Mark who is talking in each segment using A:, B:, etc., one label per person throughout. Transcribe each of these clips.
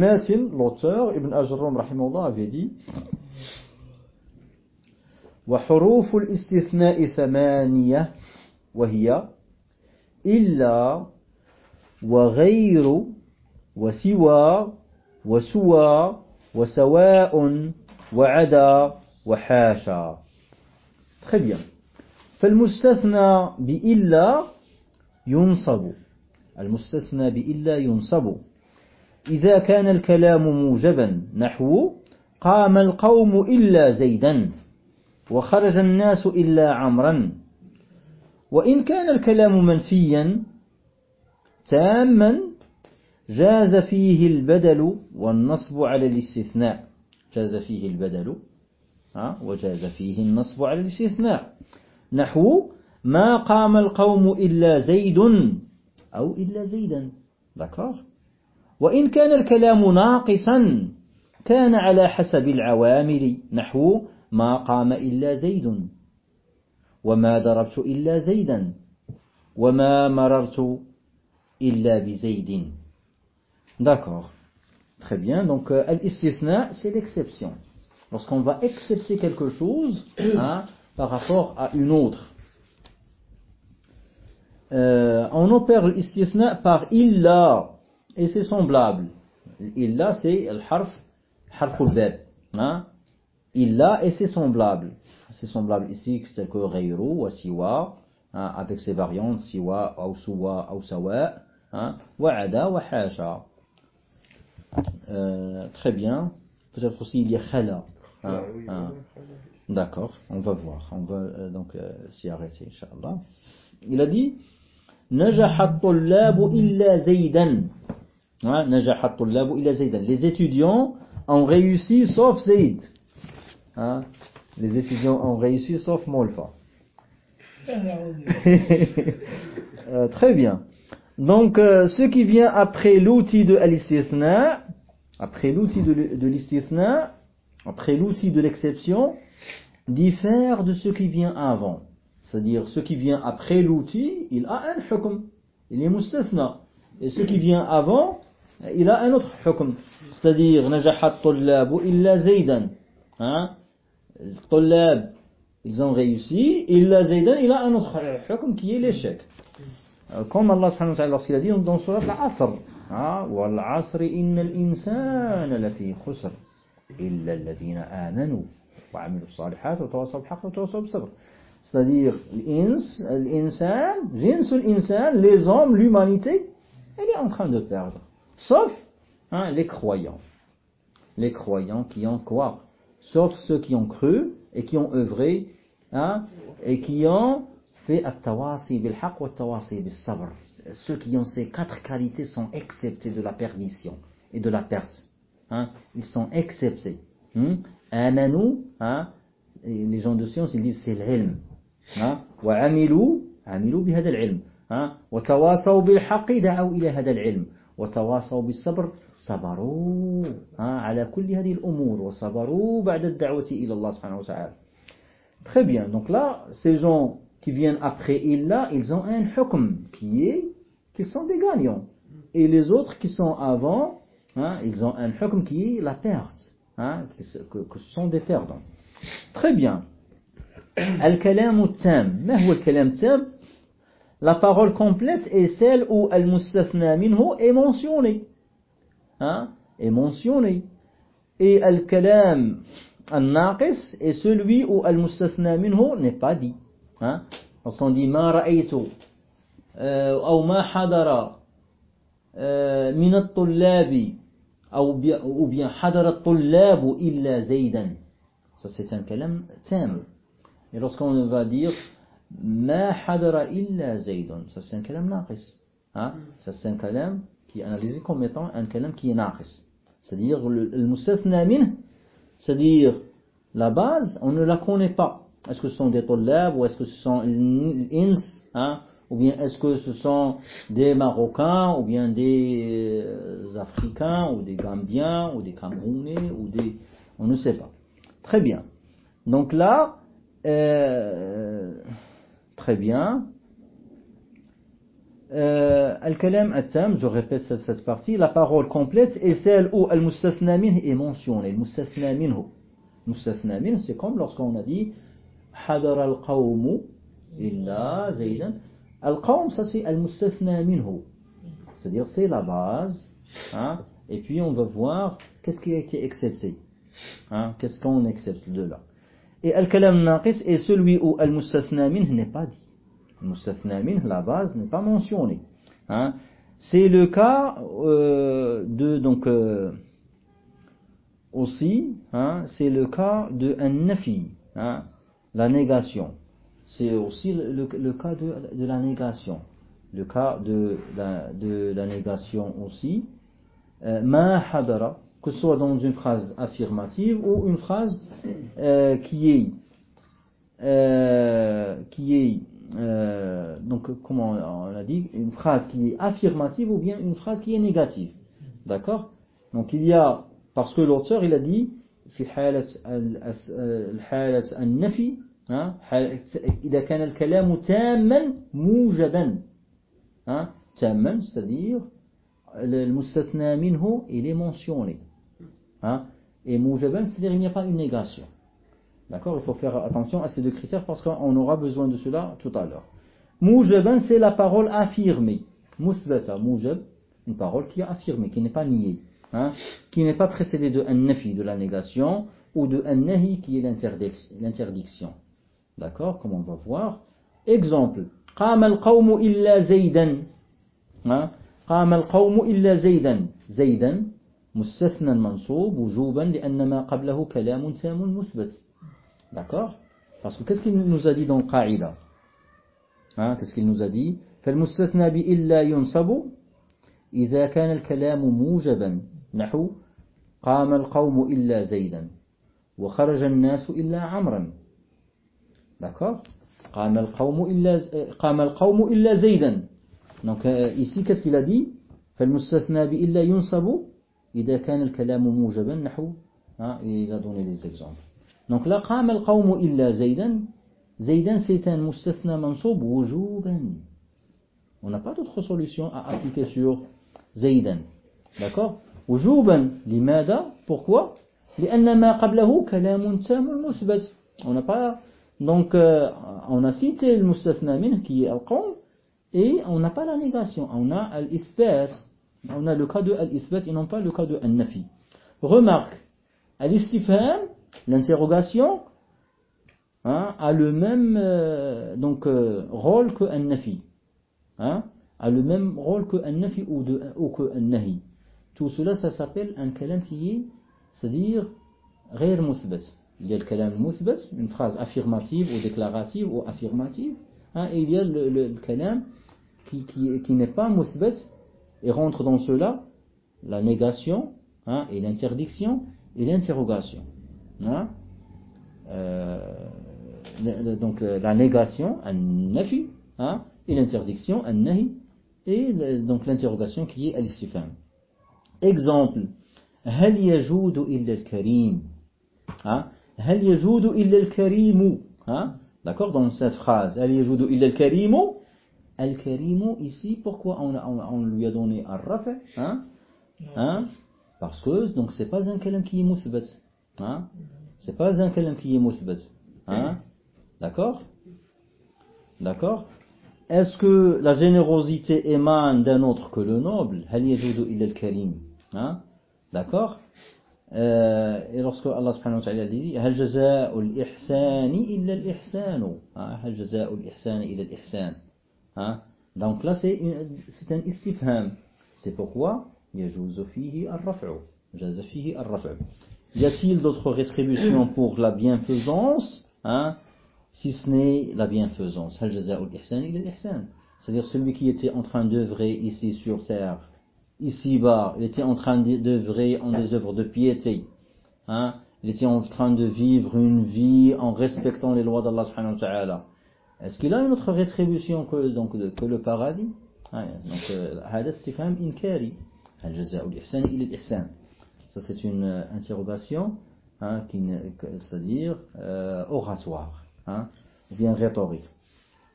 A: الماتن l'auteur Ibn Ajram رحمه الله dit وحروف الاستثناء ثمانية وهي إلا وغير وسوى وسوى وسواء وعدا وحاشا Très bien. فالمستثنى بإلا ينصب. المستثنى بإلا ينصب. إذا كان الكلام موجبا نحو قام القوم إلا زيدا وخرج الناس إلا عمرا. وإن كان الكلام منفيا تاما جاز فيه البدل والنصب على الاستثناء. جاز فيه البدل وجاز فيه النصب على الاستثناء. نحو ما قام القوم إلا زيد أو إلا زيدا. D'accord. وإن كان الكلام ناقصا كان على حسب العوامل نحو ما قام إلا زيد وما ضربت إلا زيدا وما مررت إلا بزيد D'accord. Très bien. Donc, euh, al-istithna, c'est l'exception. Lorsqu'on va excepter quelque chose hein, par rapport à une autre. Euh, on opère l'istithna par illa, et c'est semblable. Illa, c'est le harf, harful verbe. Hein. Illa et c'est semblable. C'est semblable ici, tel que Ghayru, Wasiwa, hein, avec ses variantes, Siwa, Aousuwa, Aousawa, hein, Wa'ada, Wahasha. Euh, très bien. Peut-être aussi il y a Khala. Hein, ah hein. D'accord, on va voir. On va euh, donc euh, s'y arrêter, Inch'Allah. Il a dit, Najahat illa zaydan. Les étudiants ont réussi sauf Zayd. Hein? Les étudiants ont réussi sauf Molfa. euh, très bien. Donc, euh, ce qui vient après l'outil de al après l'outil de, de après l'outil de l'exception, diffère de ce qui vient avant. C'est-à-dire, ce qui vient après l'outil, il a un hukm. Il est mustathna. Et ce qui vient avant, إلى أن حكم. استدير نجح الطلاب إلا زيدا. ها؟ الطلاب ils ont إلا زيدا إلى أن حكم كي يلشك كما الله سبحانه وتعالى في دي دون سورة العصر. والعصر إن الإنسان لفي خسر إلا الذين آمنوا وعملوا الصالحات وتواصلوا بالحق وتواصلوا بالصبر. استدير الإنس الإنسان جنس الإنسان les hommes l'humanité elle est en Sauf hein, les croyants. Les croyants qui ont quoi? Sauf ceux qui ont cru et qui ont œuvré hein, et qui ont fait at-tawasi bil-haq wa tawasi bil-sabr. Ceux qui ont ces quatre qualités sont exceptés de la permission et de la perte. Hein. Ils sont exceptés. Hmm? Amanou, hein, les gens de science, ils disent c'est l'ilm. Wa amilou, amilou bi hada l'ilm. Wa tawasaw bil-haq, da'aw ila. وتواصوا بالصبر صبروا على كل هذه الأمور وصبروا بعد الدعوة إلى الله سبحانه وتعالى Très bien. Donc là, ces gens qui viennent après Illa, ils ont un hukm qui est qu'ils sont des gagnants. Et les autres qui sont avant, hein, ils ont un hukm qui est la perte, hein, que, que ce sont des perdants. Très bien. الكلام التام ما هو الكلام التام La parole complète est celle où al-mustafna minhu est mentionné. Hein? Est mentionné. Et al-kalam al-naqis est celui où al-mustafna minhu n'est pas dit. Hein? Lorsqu'on dit ma ra'aytu ou ma hadara min al-tullabi ou bien hadara al-tullabu illa zaydan. Ça c'est un kalam tam. Et lorsqu'on va dire Ma hadara illa zaydun, ça c'est un kalam naqis. Hein? Ça c'est un kalam qui est analysé comme étant un kalam qui est naqis. C'est-à-dire le, mustathna min, c'est-à-dire la base, on ne la connaît pas. Est-ce que ce sont des tollab ou est-ce que ce sont ins hein? ou bien est-ce que ce sont des Marocains ou bien des euh, Africains ou des Gambiens ou des Camerounais ou des... On ne sait pas. Très bien. Donc là, euh, très bien. euh, Al-Kalam At-Tam, je répète cette, partie, la parole complète est celle où Al-Mustathna est mentionné. Al-Mustathna c'est comme lorsqu'on a dit Hadar al-Qawmu illa. Al-Qawm, ça c'est Al-Mustathna minhu. C'est-à-dire c'est la base. Hein, et puis on va voir qu'est-ce qui a été accepté. Hein, qu'est-ce qu'on accepte de là. Et Al-Kalam Naqis est celui où Al-Mustathna n'est pas dit. Mustathna min, la base n'est pas mentionnée. C'est le cas de donc aussi, c'est le cas de un nafi, hein, la négation. C'est aussi le, cas de, la négation. Le cas de la, de la négation aussi. Euh, ma hadara, que ce soit dans une phrase affirmative ou une phrase euh, qui est euh, qui est euh, donc comment on a dit, une phrase qui est affirmative ou bien une phrase qui est négative. D'accord Donc il y a, parce que l'auteur il a dit, في حالة الحالة النفي إذا كان الكلام تاما موجبا تاما c'est-à-dire المستثنى منه il est mentionné Hein? Et Moujeben, c'est-à-dire il n'y a pas une négation. D'accord? Il faut faire attention à ces deux critères parce qu'on aura besoin de cela tout à l'heure. Moujaban, c'est la parole affirmée. Musbata, Moujab, une parole qui est affirmée, qui n'est pas niée. Hein? Qui n'est pas précédée de un nafi, de la négation, ou de un nahi, qui est l'interdiction. D'accord? Comme on va voir. Exemple. Al-qawmu illa hein? al-qawmu illa مستثنى منصوب وجوبا لأن ما قبله كلام تام مثبت. D'accord Parce que qu'est-ce qu'il nous a dit dans le Qa'ida hein, Qu'est-ce qu'il nous a dit? فالمستثنى بإلا ينصب إذا كان الكلام موجبا. نحو قام القوم إلا زيدا وخرج الناس إلا عمرا. D'accord قام القوم إلا قام القوم إلا زيدا. Donc euh, ici qu'est-ce dit فالمستثنى بإلا ينصب إذا كان الكلام موجبا نحو donné des exemples Donc là, قام القوم إلا زيدا زيدا un mustathna mansoub wujuban. On n'a pas d'autre solution à appliquer sur زيدا. D'accord وجوبا لماذا Pourquoi لأن ما قبله كلام تام مثبت. On n'a pas donc euh, on a cité le mustathna min qui est al-qawm et on n'a pas la négation. On a al-ithbat. On a le cas de al-ithbat et non pas le cas de al-nafi. Remarque, al-istifham l'interrogation hein, a le même euh, donc euh, rôle que un nafi hein, a le même rôle que un nafi ou, de, ou que un nahi tout cela ça s'appelle un kalam qui est c'est-à-dire غير مثبت il y a le kalam مثبت une phrase affirmative ou déclarative ou affirmative hein, et il y a le, le, le kalam qui, qui, qui n'est pas مثبت et rentre dans cela la négation hein, et l'interdiction et l'interrogation Hein? Euh, donc euh, la négation, un nafi, hein, et l'interdiction, un nahi, et donc l'interrogation qui est al-istifham. Exemple, هل يجود إلا الكريم hein? هل يجود إلا الكريم hein? D'accord Dans cette phrase, هل يجود إلا الكريم Al-Karim ici, pourquoi on, on, on, lui a donné un rafa hein? hein? Parce que donc c'est pas un kalam qui est musbat. Hein? C'est pas un kalam qui est musbat. Hein? D'accord D'accord Est-ce que la générosité émane d'un autre que le noble هل يجود إلا الكريم hein? D'accord euh, Et lorsque Allah subhanahu wa ta'ala dit هل جزاء الإحسان إلا الإحسان هل جزاء الإحسان إلا الإحسان Hein? Donc là, c'est un istifham. C'est pourquoi al-raf'u. Al-raf'u. Y a-t-il d'autres rétributions pour la bienfaisance? Hein? Si ce n'est la bienfaisance. C'est-à-dire celui qui était en train d'œuvrer ici sur terre, ici-bas, il était en train d'œuvrer en des œuvres de piété. Hein? Il était en train de vivre une vie en respectant les lois d'Allah subhanahu wa Est-ce qu'il a une autre rétribution que, donc, que le paradis Donc, هذا استفهام إنكاري هل جزاء الإحسان إلى الإحسان ça, c'est une euh, interrogation, hein, c'est-à-dire euh, oratoire, hein, ou bien rhétorique.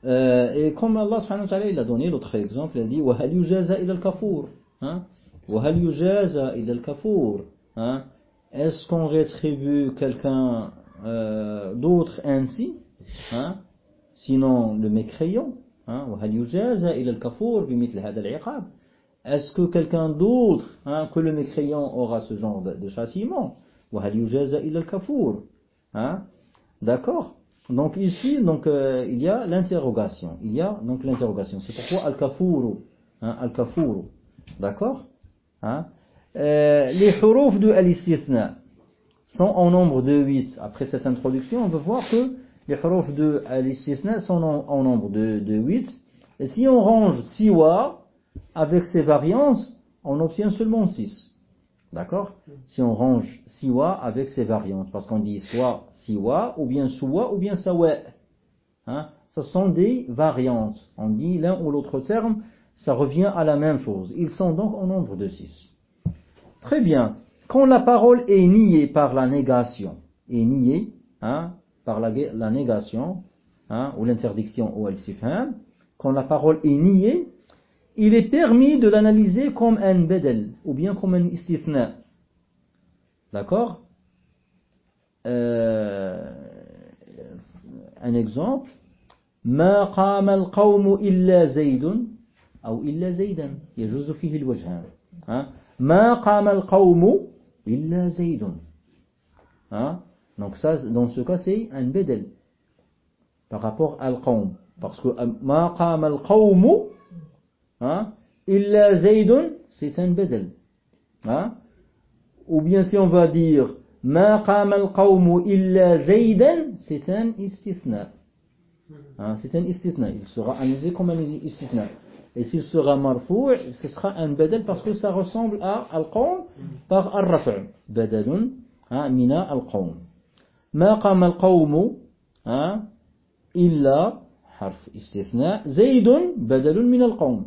A: Euh, et comme Allah subhanahu wa ta'ala, il a donné l'autre exemple, il a dit وَهَلْ يُجَازَ إِلَى الْكَفُورِ hein? وَهَلْ يُجَازَ إِلَى الْكَفُورِ hein? Est-ce qu'on rétribue quelqu'un euh, d'autre ainsi hein? sinon le mécréant hein, est-ce que quelqu'un d'autre hein, que le mécréant aura ce genre de, de châtiment? Hein? d'accord? Donc ici donc euh, il y a l'interrogation. Il y a donc l'interrogation. C'est pourquoi al kafuru hein, al kafuru d'accord hein? euh, les hurufs de al sont en nombre de 8 après cette introduction on peut voir que les huruf de al sont en, en, nombre de, de 8. Et si on range siwa avec ses variantes, on obtient seulement 6. D'accord? Si on range siwa avec ses variantes, parce qu'on dit soit siwa, ou bien suwa, ou bien sawa. Hein? Ce sont des variantes. On dit l'un ou l'autre terme, ça revient à la même chose. Ils sont donc au nombre de six. Très bien. Quand la parole est niée par la négation, est niée hein, par la, la négation, hein, ou l'interdiction ou al-sifham, quand la parole est niée, il est permis de l'analyser comme un bedel, ou bien comme un istithna. D'accord euh, Un exemple. ما قام القوم إلا زيد أو إلا زيدا يجوز فيه الوجهان ما قام القوم إلا زيد donc ça, dans ce cas, c'est un bedel par rapport à l'qawm. Parce que euh, ma qama al-qawm hein, illa zaydun, c'est un bedel. Hein? Ou bien si on va dire ma qama al-qawm illa zaydan, c'est un istithna. Hein, c'est un istithna. Il sera analysé comme un istithna. Et s'il sera marfou, ce sera un bedel parce que ça ressemble à al-qawm par al-raf'. Mina al-qawm. Ma qama al-qawmu illa حرف استثناء. زيد بدل من القوم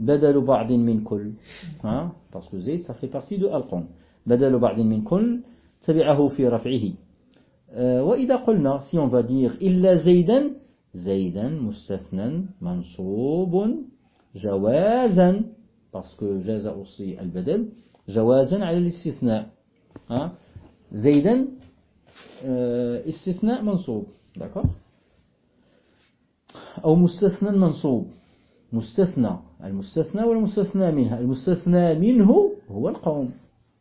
A: بدل بعض من كل ها que زيد fait partie de القوم. بدل بعض من كل تبعه في رفعه. وإذا قلنا on va dire إلا زيدا زيدا مستثنى منصوب جوازا que جاز aussi البدل جوازا على الاستثناء. ها euh, istisna d'accord? Al-mustasna ou al-mustasna minha, al-mustasna minhu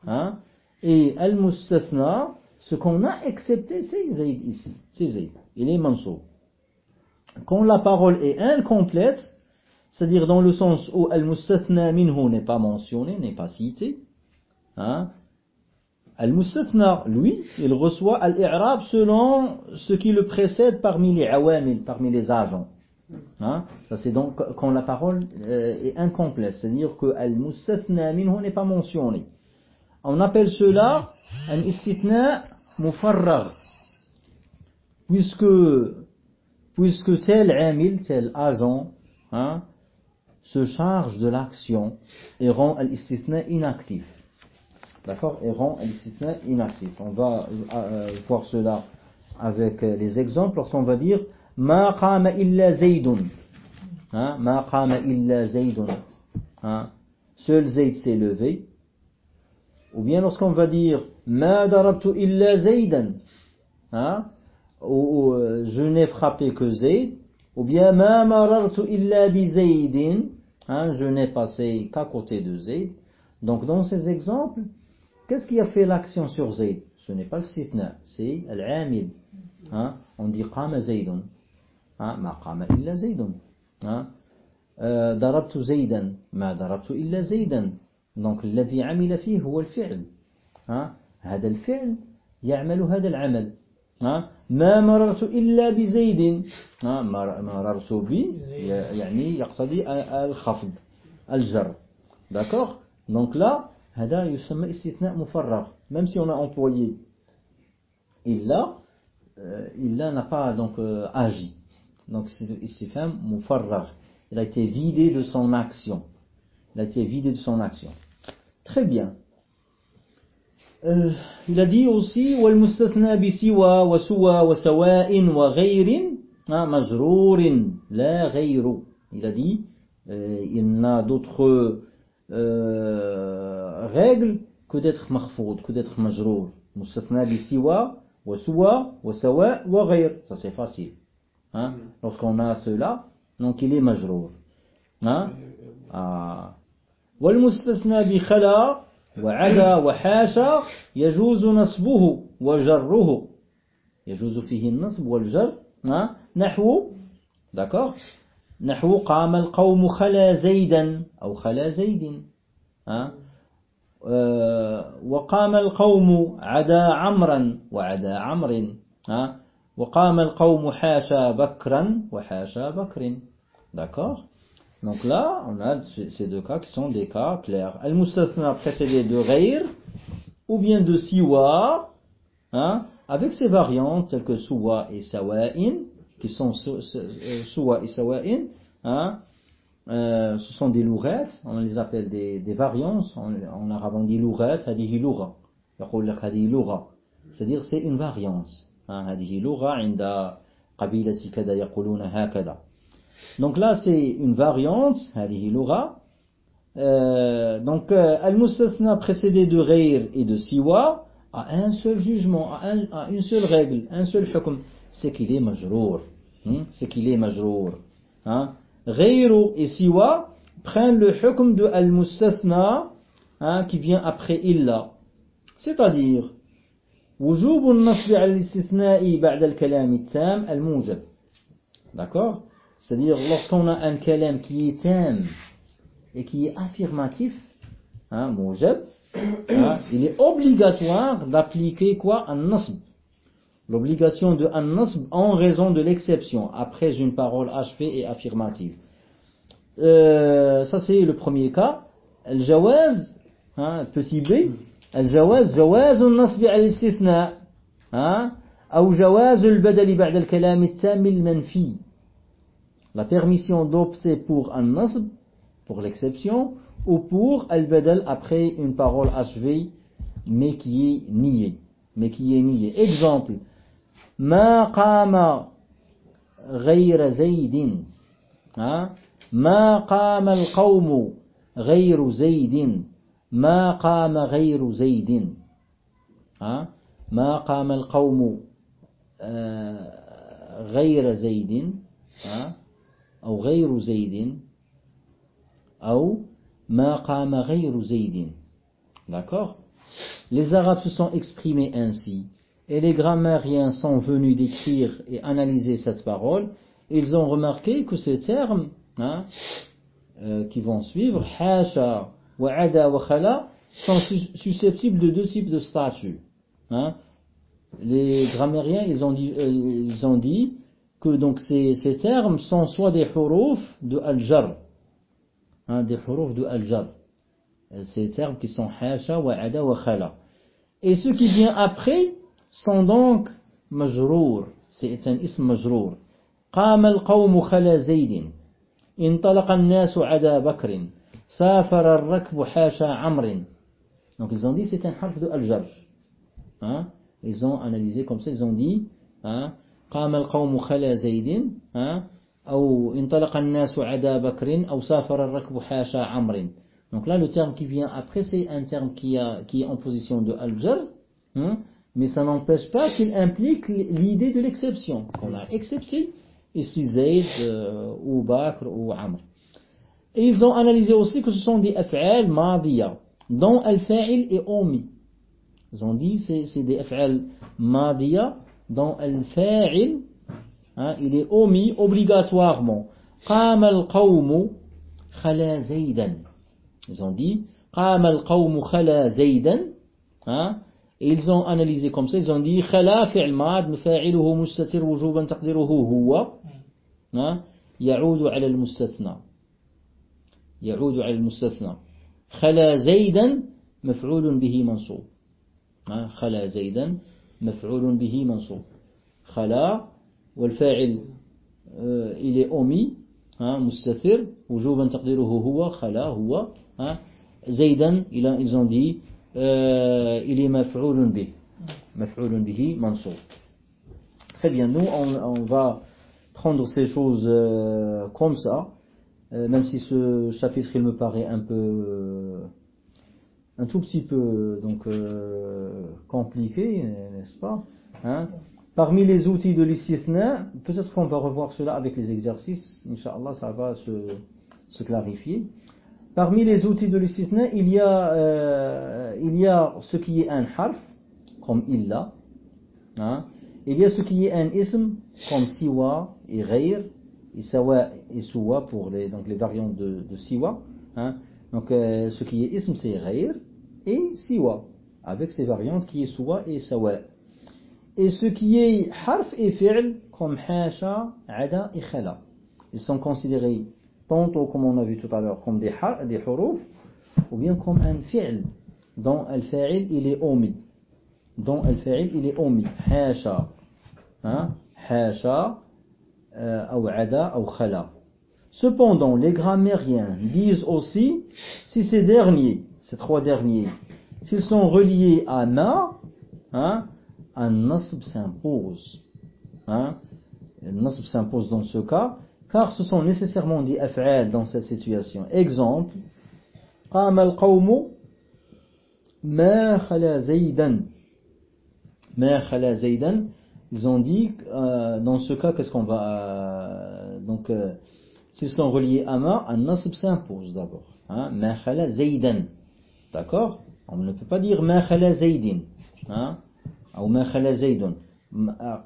A: hein? ce qu'on a accepté, c'est ici, il est. Quand la parole est incomplète, c'est-à-dire dans le sens où al-mustathna minhu n'est pas mentionné, n'est pas cité, hein? Al-mustathna lui il reçoit al-i'rab selon ce qui le précède parmi les awamil parmi les agents Hein? Ça c'est donc quand la parole euh, est incomplète, c'est-à-dire que al-mustathna n'est pas mentionné. On appelle cela un istithna mufarragh. Puisque, puisque tel amil, tel agent, hein, se charge de l'action et rend al-istithna inactif. D'accord Et rend l'istisna inactif. On va euh, euh, voir cela avec euh, les exemples lorsqu'on va dire Ma qama illa zaydun. Hein? Ma qama illa zaydun. Hein? Seul zayd s'est levé. Ou bien lorsqu'on va dire Ma darabtu illa zaydan. Hein? Ou je n'ai frappé que zayd. Ou bien Ma marartu illa bi zaydin. Je n'ai passé qu'à côté de zayd. Donc dans ces exemples, qu'est-ce qui a fait l'action sur Zayd? Ce n'est pas le sitna c'est l'amil on dit قام زيد ما قام إلا زيد ضربت زيدا ما ضربت إلا زيدا donc الذي عمل فيه هو الفعل هذا الفعل يعمل هذا العمل ما مررت إلا بزيد مررت ب يعني يقتضي الخفض الجر d'accord? Donc là Même si on a employé illa, euh, illa n'a pas donc euh, agi. Donc istifham. Il a été vidé de son action. Il a été vidé de son action. Très bien. Euh, il a dit aussi wa. Hein, il a dit euh, il n'a d'autres آه، غاقل كدتخ مخفوض كدتخ مجرور. مستثنى بسوى وسوى وسواء وغير. سي فاسيل ها لوسكون ا سولا دونك الي مجرور ها والمستثنى بخلا وعلا وحاشا يجوز نصبه وجره. يجوز فيه النصب والجر نحو. نحو قام القوم خلا زيدا أو خلا زيد وقام القوم عدا عمرا وعدا عمر وقام القوم حاشا بكرا وحاشا بكر d'accord Donc là, on a ces deux cas qui sont des cas clairs. Al-Mustathna précédé de Ghair, ou bien de Siwa, hein, avec ses variantes telles que Suwa et Sawa'in, qui sont Suwa euh, et Sawa'in, hein, euh, ce sont des lourettes, on les appelle des, des variances, en, arabe on dit lourettes, loura, c'est-à-dire c'est une variance, hein, inda hakada. Donc là c'est une variante, euh, donc al-mustathna précédé de ghayr et de siwa a un seul jugement, a, une seule règle, un seul hukm, c'est qu'il est majrour. Hein, c'est qu'il est majrour. Hein. Ghayru et siwa prennent le hukm de al-mustathna hein, qui vient après illa. C'est-à-dire, وجوب النصب على الاستثناء بعد الكلام التام الموجب. D'accord c'est-à-dire, lorsqu'on a un kalam qui est tam et qui est affirmatif, hein, hein, il est obligatoire d'appliquer quoi Un nasb. L'obligation de an-nasb en raison de l'exception, après une parole achevée et affirmative. Euh, ça, c'est le premier cas. Al-jawaz, hein, petit b, al-jawaz, jawaz al-nasb al-istithna, hein. ou jawaz al-badal ba'd al-kalam al-tam al-manfi. La permission d'opter pour an-nasb, pour l'exception, ou pour al-badal après une parole achevée, mais qui est niée. Mais qui est niée. Exemple, ma qama ghayra zaydin. ما قام القوم غير زيد. ما قام غير زيد. ما قام القوم غير زيد. أو غير زيد. أو ما قام غير زيد. D'accord? Les Arabes se sont exprimés ainsi. Et les grammairiens sont venus décrire et analyser cette parole. Ils ont remarqué que ces termes hein, euh, qui vont suivre, hasha, wa'ada, wa khala, sont susceptibles de deux types de statuts. Hein. Les grammairiens, ils ont dit, euh, ils ont dit que donc ces, ces termes sont soit des huruf de al-jar, hein, des huruf de al-jar. Ces termes qui sont hasha, wa'ada, wa khala. Et ce qui vient après sont donc majrour. C'est un ism majrour. قام القوم خلا زيد انطلق الناس عدا بكر سافر الركب حاشا عمر donc ils ont dit c'est un harf de al-jar ils ont analysé comme ça ils ont dit? قام القوم خلا زيد أو انطلق الناس عدا بكر أو سافر الركب حاشا عمر Donc là, le terme qui vient après, c'est un terme qui, a, qui est en position de al-jar, hein, mais ça n'empêche pas qu'il implique l'idée de l'exception, qu'on a excepté ici Zayd euh, ou Bakr ou Amr. Et ils ont analysé aussi que ce sont des af'al madiya, dont al-fa'il est omis. Ils ont dit c'est c'est des af'al madiya dans al-fa'il, hein, il est omis obligatoirement. قام القوم خلا زيدا. Ils ont dit قام القوم خلا زيدا. Hein, et ils ont analysé comme ça, ils ont dit خلا فعل ماد مفاعله مستتر وجوبا تقديره هو يعود على المستثنى يعود على المستثنى خلا زيدا مفعول به منصوب خلا زيدا مفعول به منصوب خلا والفاعل omis. Hein, مستثر وجوبا تقديره هو خلا هو زيدا ils ont dit Euh, il est maf'oulun bih. Maf'oulun bihi mansour. Très bien, nous on, va prendre ces choses euh, comme ça, euh, même si ce chapitre il me paraît un peu, un tout petit peu donc compliqué, n'est-ce pas hein. Parmi les outils de l'istithna, peut-être qu'on va revoir cela avec les exercices, Inch'Allah ça va se, se clarifier. Parmi les outils de l'istithna, il y a, euh, il y a ce qui est un harf, comme illa. Hein. Il y a ce qui est un ism, comme siwa et ghair, et sawa et suwa pour les, donc les variantes de, siwa. Hein. Donc euh, ce qui est ism, c'est ghair et siwa, avec ses variantes qui est suwa et sawa. Et ce qui est harf et fi'l, comme hasha, ada et khala. Ils sont considérés tantôt comme on a vu tout à l'heure, comme des, des huruf, ou bien comme un fi'l, dont al-fa'il il est omis. Dont al-fa'il il est omis. Hasha, hein, euh, ou ada, ou khala. Cependant, les grammairiens disent aussi, si ces derniers, ces trois derniers, s'ils sont reliés à ma, hein, un nasb s'impose. Hein, nasb s'impose dans ce cas, car ce sont nécessairement des af'al dans cette situation. Exemple, قام القوم ما خلا زيدا ما خلا زيدا ils ont dit euh, dans ce cas qu'est-ce qu'on va euh, donc euh, s'ils sont reliés à ma un nasb s'impose d'abord hein ma khala zaydan d'accord on ne peut pas dire ma khala zaydin hein ou ma khala zaydun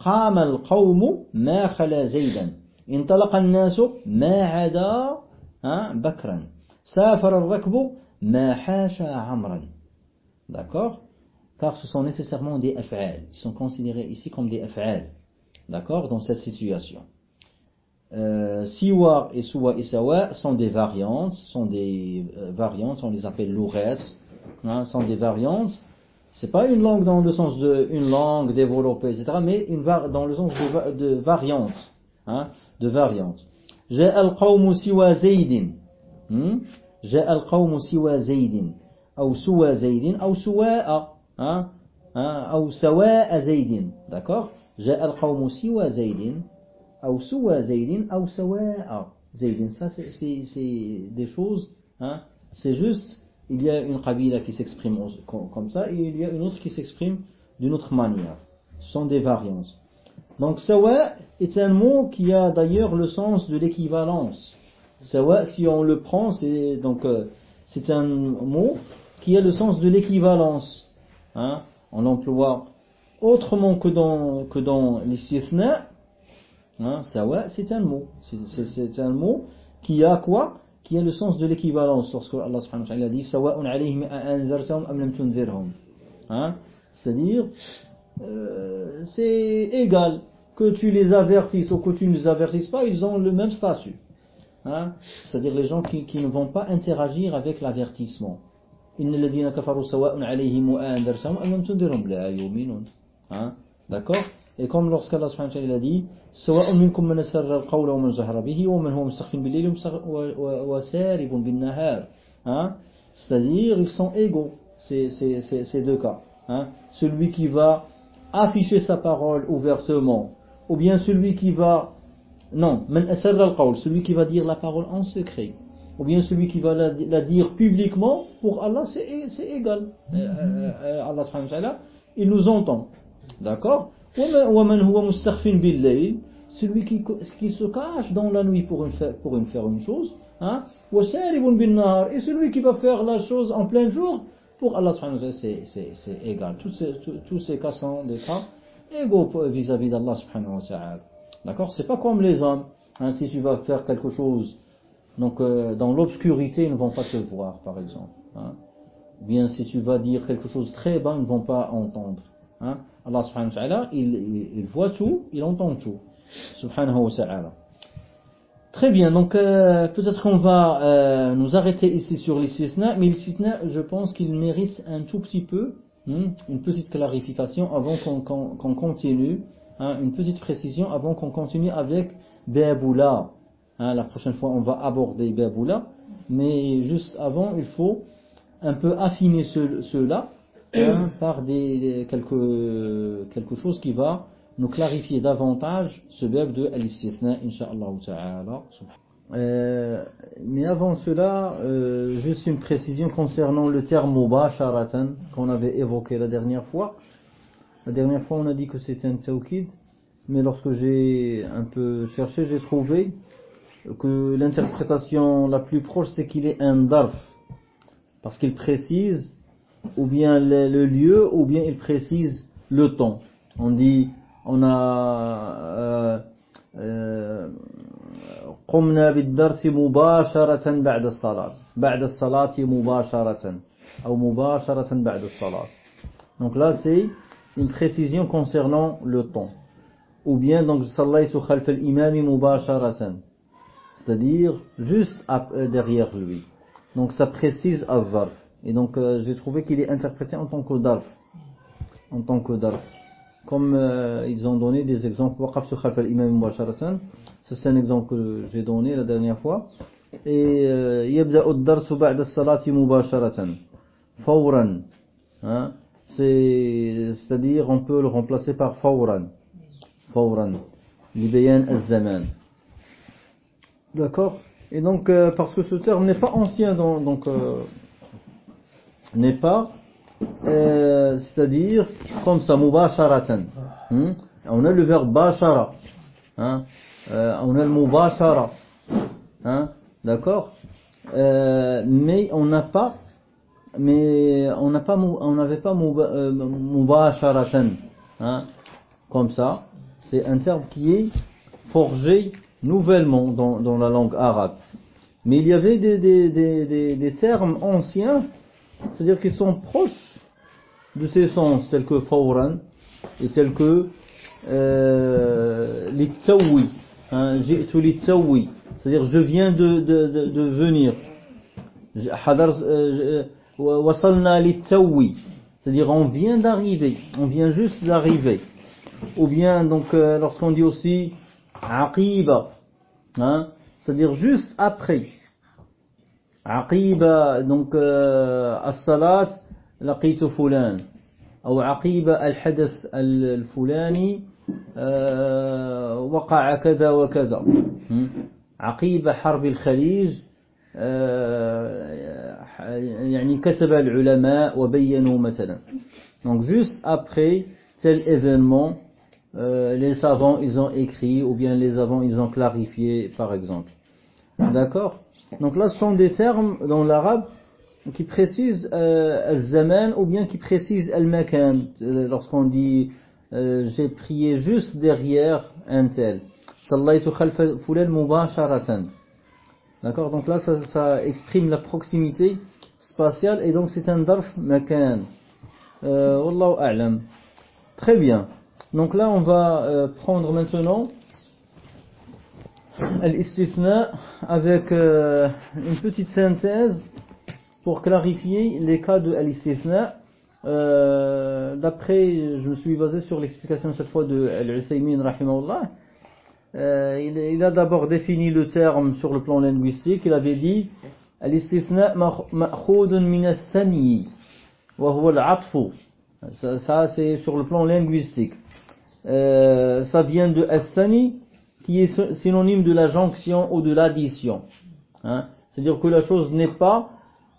A: قام القوم ما خلا زيدا انطلق الناس ما عدا بكرا سافر الركب ما حاشا عمرا d'accord car ce sont nécessairement des af'al ils sont considérés ici comme des af'al d'accord dans cette situation euh, siwa et suwa et sawa sont des variantes sont des euh, variantes on les appelle l'ouret hein, sont des variantes c'est pas une langue dans le sens de une langue développée etc mais une dans le sens de, de variante hein, de variantes. جاء القوم سوى زيد جاء القوم سوى زيد أو سوى زيد أو سواء أو سواء زيد d'accord جاء القوم سوى زيد أو سوى زيد أو سواء زيد ça c'est des choses hein, c'est juste il y a une qabila qui s'exprime comme ça et il y a une autre qui s'exprime d'une autre manière ce sont des variantes Donc sawa est un mot qui a d'ailleurs le sens de l'équivalence. Sawa, si on le prend, c'est donc euh, c'est un mot qui a le sens de l'équivalence. Hein. On l'emploie autrement que dans que dans l'istifna. Hein, sawa, c'est un mot. C'est un mot qui a quoi? Qui a le sens de l'équivalence. Lorsque Allah subhanahu wa ta'ala dit alayhim tunzirhum. Hein, C'est-à-dire euh, c'est égal que tu les avertisses ou que tu ne les avertisses pas, ils ont le même statut. Hein? C'est-à-dire les gens qui, qui, ne vont pas interagir avec l'avertissement. Hein? D'accord? Et comme lorsqu'Allah subhanahu wa dit hein? C'est-à-dire ils sont égaux, ces, ces, ces, ces deux cas. Celui qui va afficher sa parole ouvertement, ou bien celui qui va, non, celui qui va dire la parole en secret, ou bien celui qui va la, dire publiquement, pour Allah c'est égal. Euh, euh, euh, Allah il nous entend. D'accord? Celui qui, qui se cache dans la nuit pour, une, pour une faire une chose, hein, et celui qui va faire la chose en plein jour, pour Allah c'est égal. Tous ces, tous ces cas sont des cas égaux vis-à-vis d'Allah subhanahu wa ta'ala. D'accord? C'est pas comme les hommes. Hein, si tu vas faire quelque chose, donc euh, dans l'obscurité, ils ne vont pas te voir, par exemple. Hein. Bien si tu vas dire quelque chose très bas, ils ne vont pas entendre. Hein. Allah subhanahu wa ta'ala, il, il voit tout, il entend tout. Subhanahu wa ta'ala. Très bien, donc euh, peut-être qu'on va euh, nous arrêter ici sur l'istisna, mais l'istisna, je pense qu'il mérite un tout petit peu, hmm, une petite clarification avant qu'on continue, hein, une petite précision avant qu'on continue avec Béaboula. Hein, la prochaine fois, on va aborder Béaboula, mais juste avant, il faut un peu affiner cela hein, par des, quelque chose qui va nous clarifier davantage ce verbe de al-istithna, insha'Allah ta'ala. Euh, mais avant cela, euh, juste une précision concernant le terme mubasharatan qu'on avait évoqué la dernière fois. La dernière fois, on a dit que c'était un tawkid, mais lorsque j'ai un peu cherché, j'ai trouvé que l'interprétation la plus proche, c'est qu'il est un darf, parce qu'il précise ou bien le, le, lieu, ou bien il précise le temps. On dit, on a قمنا بالدرس مباشرة بعد الصلاة بعد الصلاة مباشرة أو مباشرة بعد الصلاة donc là c'est une précision concernant le temps ou bien donc صليت خلف الإمام مباشرة c'est-à-dire juste derrière lui donc ça précise الظرف et donc euh, j'ai trouvé qu'il est interprété en tant que darf en tant que darf comme euh, ils ont donné des exemples c'est un exemple que j'ai donné la dernière fois. Et euh, hein? c'est à dire on peut le remplacer par fawran. Fawran. D'accord? Et donc euh, parce que ce terme n'est pas ancien dans, donc euh, n'est pas euh, c'est-à-dire comme ça mubasharatan hein? on a le verbe bashara hein? euh, on a le mubashara hein? d'accord? Euh, mais on n'a pas mais on n'a pas on n'avait pas mubasharatan hein? comme ça c'est un terme qui est forgé nouvellement dans, dans la langue arabe mais il y avait des, des, des, des termes anciens c'est-à-dire qu'ils sont proches de ces sens, tels que fawran et tels que euh, l'itawi, hein, c'est-à-dire je viens de, de, de, venir. Euh, l'itawi, c'est-à-dire on vient d'arriver, on vient juste d'arriver. Ou bien donc euh, lorsqu'on dit aussi aqiba, hein, c'est-à-dire juste après. عقيبة دونك آه، الصلاة لقيت فلان. أو عقيبة الحدث الفلاني آه، وقع كذا وكذا. عقيبة حرب الخليج آه، يعني كتب العلماء وبينوا مثلا. دونك جوست أبخي تل ايفينمون لي savants ils ont écrit ou bien les avant ils ont clarifié par exemple. D'accord? Donc là, ce sont des termes dans l'arabe qui précisent euh, zaman ou bien qui précisent al-makan. Euh, lorsqu'on dit euh, j'ai prié juste derrière un tel. Sallaytu khalfa fulan mubasharatan. D'accord? Donc là, ça, ça, exprime la proximité spatiale et donc c'est un darf makan. Euh, Wallahu a'lam. Très bien. Donc là, on va euh, prendre maintenant al avec euh, une petite synthèse pour clarifier les cas de al euh, D'après, je me suis basé sur l'explication cette fois de Al-Usaymin rahimahullah. Euh, il, a d'abord défini le terme sur le plan linguistique. Il avait dit al-istithna ma'khudun min al-thani wa huwa al-atfu. Ça, ça c'est sur le plan linguistique. Euh, ça vient de al-thani qui est synonyme de la jonction ou de l'addition. Hein. C'est-à-dire que la chose n'est pas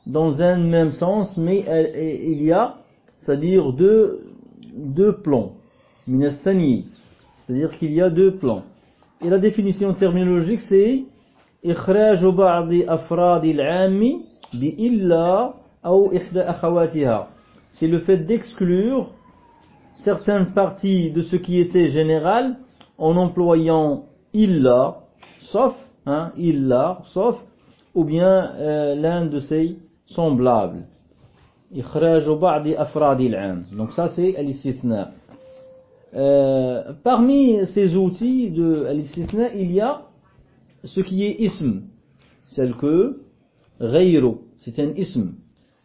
A: dans un même sens, mais elle, il y a, c'est-à-dire deux, deux plans. C'est-à-dire qu'il y a deux plans. Et la définition terminologique, c'est إخراج بعض أفراد العام بإلا أو إحدى أخواتها. C'est le fait d'exclure certaines parties de ce qui était général en employant illa, sauf, hein, illa, sauf, ou bien euh, l'un de ses semblables. Donc ça c'est al Euh, parmi ces outils de al il y a ce qui est ism, tel que ghayru, c'est un ism,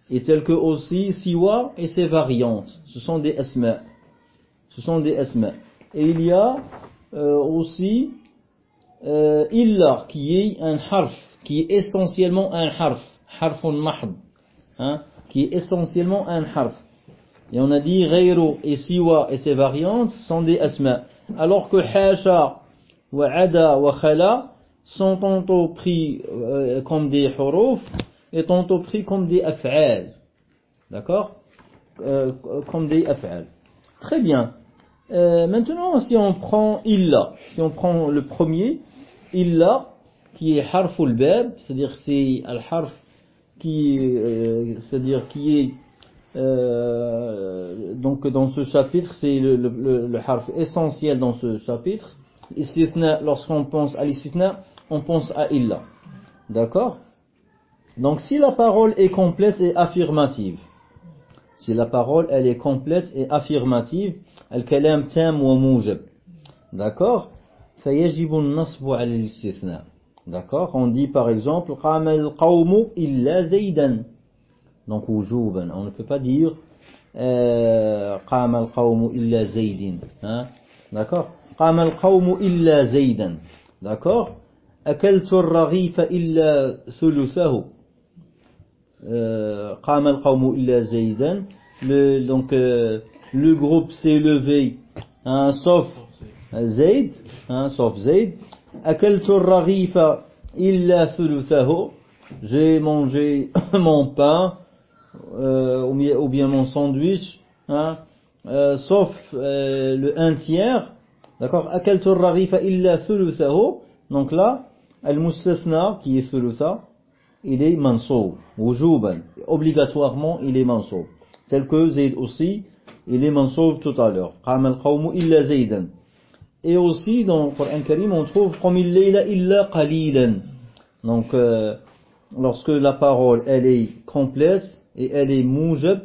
A: et tel que aussi siwa et ses variantes, ce sont des asma. Ce sont des asma. Et il y a euh, aussi euh, illa qui est un harf, qui est essentiellement un harf, harfun mahd, hein, qui est essentiellement un harf. Et on a dit ghayru et siwa et ses variantes sont des asma. alors que hasha wa ada wa khala sont tantôt pris euh, comme des huruf et tantôt pris comme des af'al. D'accord? Euh, Comme des af'al. Très bien. Euh, maintenant, si on prend illa, si on prend le premier, illa qui est harful bab, c'est-à-dire c'est al-harf qui euh, c'est-à-dire qui est euh, donc dans ce chapitre, c'est le, le, harf essentiel dans ce chapitre. Lorsqu'on pense à l'isitna, on pense à illa. D'accord? Donc si la parole est complète et affirmative, si la parole elle est complète et affirmative, al-kalam tam wa mujab. D'accord? فيجب النصب على الاستثناء d'accord on dit par exemple قام القوم إلا زيدا donc وجوبا on ne peut pas dire قام القوم إلا زيد hein d'accord قام القوم إلا زيدا d'accord أكلت الرغيف إلا ثلثه قام القوم إلا زيدا le, donc euh, le groupe s'est levé, hein, sauf Zayd, hein, sauf Zayd. J'ai mangé mon pain, euh, ou bien mon sandwich, hein, euh, sauf euh, le un tiers. D'accord? Donc là, al-mustasna, qui est thulutha, il est mansoub, wujuban. Obligatoirement, il est mansoub. Tel que Zayd aussi, il est mansoub tout à l'heure. illa Et aussi dans le Coran Karim on trouve قم الليل إلا قليلا. Donc euh, lorsque la parole elle est complète et elle est moujab,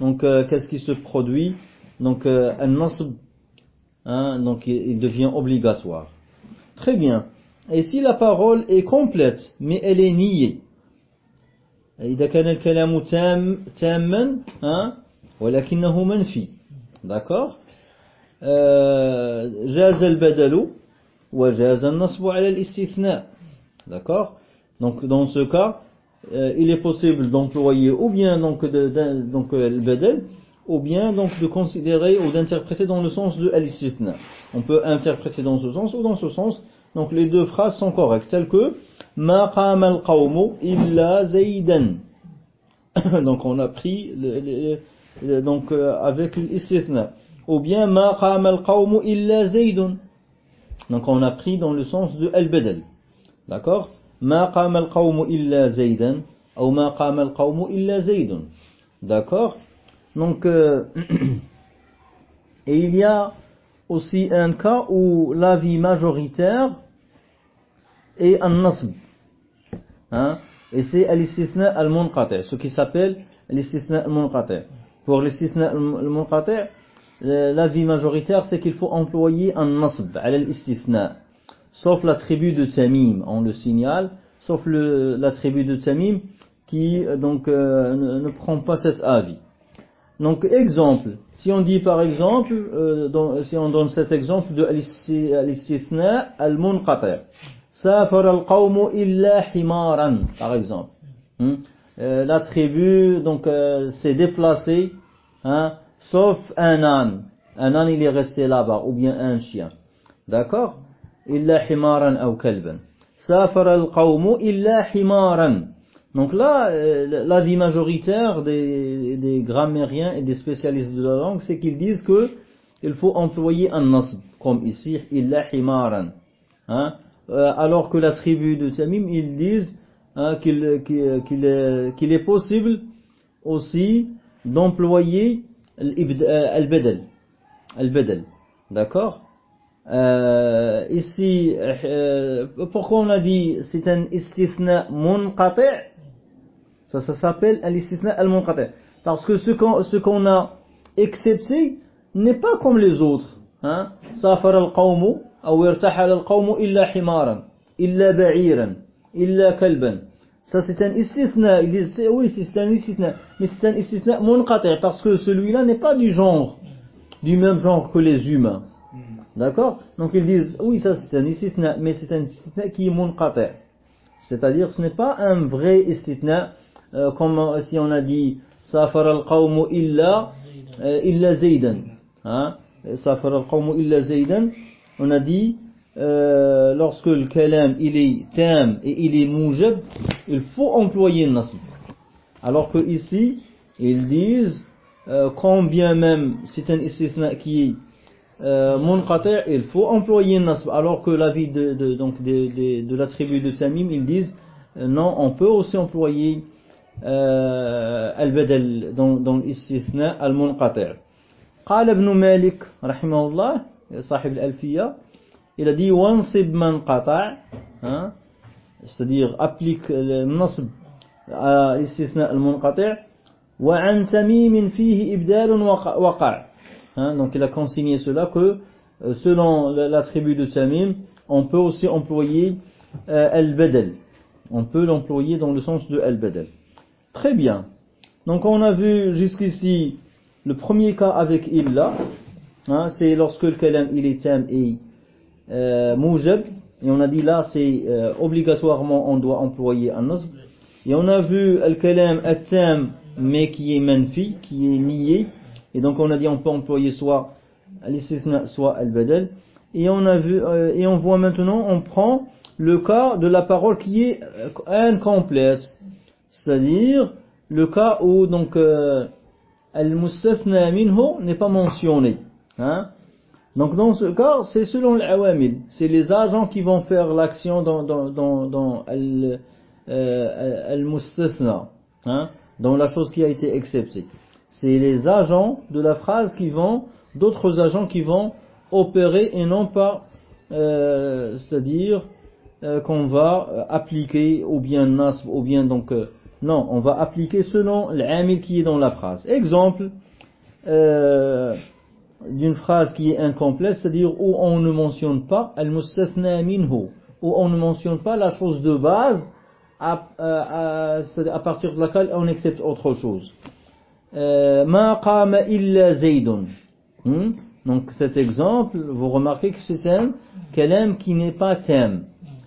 A: donc euh, qu'est-ce qui se produit Donc euh, un nasb, hein, donc il devient obligatoire. Très bien. Et si la parole est complète mais elle est niée, إذا كان الكلام تام تاما hein, ولكنه منفي d'accord جاز البدل وجاز النصب على الاستثناء d'accord donc dans ce cas euh, il est possible d'employer ou bien donc de, de donc euh, le badal ou bien donc de considérer ou d'interpréter dans le sens de al-istithna on peut interpréter dans ce sens ou dans ce sens donc les deux phrases sont correctes telles que ma qama al-qawmu illa zaydan donc on a pris le, le, donc euh, avec l'istithna. Ou bien ma qama al-qawmu illa zaydun. Donc on a pris dans le sens de al-badal. D'accord? Ma qama al-qawmu illa zaydan ou ma qama al-qawmu illa zaydun. D'accord? Donc euh, il y a aussi un cas où l'avis majoritaire est un nasb. Hein? Et c'est al-istithna al-munqati, ce qui s'appelle l'istithna al-munqati. Pour l'istithna al-munqati', l'avis majoritaire c'est qu'il faut employer un nasb à l'istithna. Sauf la tribu de Tamim, on le signale, sauf la tribu de Tamim qui donc euh, ne, prend pas cet avis. Donc exemple, si on dit par exemple, euh, si on donne cet exemple de l'istithna al-munqati', safar al-qawmu illa himaran, par exemple. Hmm? Euh, la tribu donc euh, s'est déplacée, hein, sauf un âne. Un âne il est resté là-bas, ou bien un chien. D'accord? Illa himaran ou kalban. Safar al-qawmu illa himaran. Donc là, euh, l'avis majoritaire des, des grammairiens et des spécialistes de la langue, c'est qu'ils disent que il faut employer un nasb, comme ici, illa himaran. Hein? alors que la tribu de Tamim, ils disent hein, qu'il est possible aussi d'employer al-badal. Al-badal. D'accord euh, Ici, euh, pourquoi on a dit c'est un istithna munqati' Ça, ça s'appelle l'istithna al-munqati' Parce que ce qu'on ce qu'on a excepté n'est pas comme les autres. Hein سافر القوم أو ارتحل القوم إلا حمارا إلا بعيرا illa kalban. Ça c'est un istithna. Ils disent oui c'est un istithna. Mais c'est un istithna munqati' parce que celui-là n'est pas du genre, du même genre que les humains. D'accord? Donc ils disent oui ça c'est un istithna, mais c'est un istithna qui est munqati'. C'est-à-dire ce n'est pas un vrai istithna euh, comme si on a dit safar al-qawmu illa euh, illa zaydan. Hein? Safar al-qawmu illa zaydan, on a dit, euh, lorsque le kalam il est tam et il est mujab, il faut employer le nasb. Alors que ici, ils disent, euh, quand bien même c'est un istisna qui est euh, munqati', il faut employer le nasb. Alors que l'avis de, de, donc de, de, de la tribu de Tamim, ils disent, euh, non, on peut aussi employer euh, al-badal dans, dans l'istisna al-munqati'. قال ابن مالك رحمه الله صاحب الألفية il a dit wansib man qata' hein, c'est-à-dire applique le nasb à l'istisna al-munqati' wa an fihi ibdal waqa' hein, donc il a consigné cela que euh, selon la tribu de Tamim on peut aussi employer euh, al-badal. On peut l'employer dans le sens de al-badal. Très bien. Donc on a vu jusqu'ici le premier cas avec illa hein, c'est lorsque le kalam il est tam et euh, et on a dit là c'est euh, obligatoirement on doit employer un nasb. Et on a vu al-kalam at-tam mais qui est manfi, qui est nié, et donc on a dit on peut employer soit al soit al-badal. Et on a vu euh, et on voit maintenant on prend le cas de la parole qui est euh, incomplète, c'est-à-dire le cas où donc al-mustathna minhu n'est pas mentionné. Hein donc dans ce cas, c'est selon l'awamil. C'est les agents qui vont faire l'action dans, dans, euh, hein, dans la chose qui a été acceptée. C'est les agents de la phrase qui vont, d'autres agents qui vont opérer et non pas, euh, c'est-à-dire euh, qu'on va appliquer ou bien nasb ou bien donc non, on va appliquer selon l'amil qui est dans la phrase. Exemple. D'une phrase qui est incomplète, c'est-à-dire où on ne mentionne pas où on ne mentionne pas la chose de base à, partir de laquelle on accepte autre chose. Euh. Hmm? Donc cet exemple, vous remarquez que c'est un kalam qui n'est pas thème.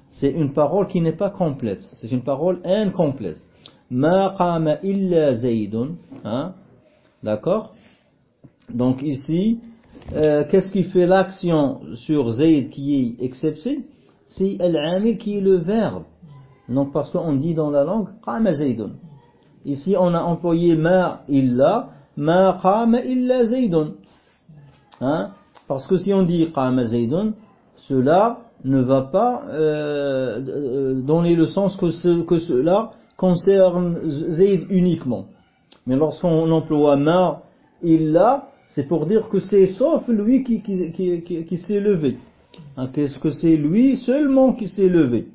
A: C'est une parole qui n'est pas complète. C'est une parole incomplète. Hein? D'accord? Donc ici, euh, qu'est-ce qui fait l'action sur Zayd qui est excepté? C'est al-amil qui est le verbe. Donc parce qu'on dit dans la langue qama Zaydun. Ici on a employé ma illa, ma qama illa Zaydun. Hein? Parce que si on dit qama Zaydun, cela ne va pas euh, euh, donner le sens que, ce, que cela concerne Zayd uniquement. Mais lorsqu'on emploie ma illa, c'est pour dire que c'est sauf lui qui, s'est levé. Hein, Qu'est-ce que c'est lui seulement qui s'est levé?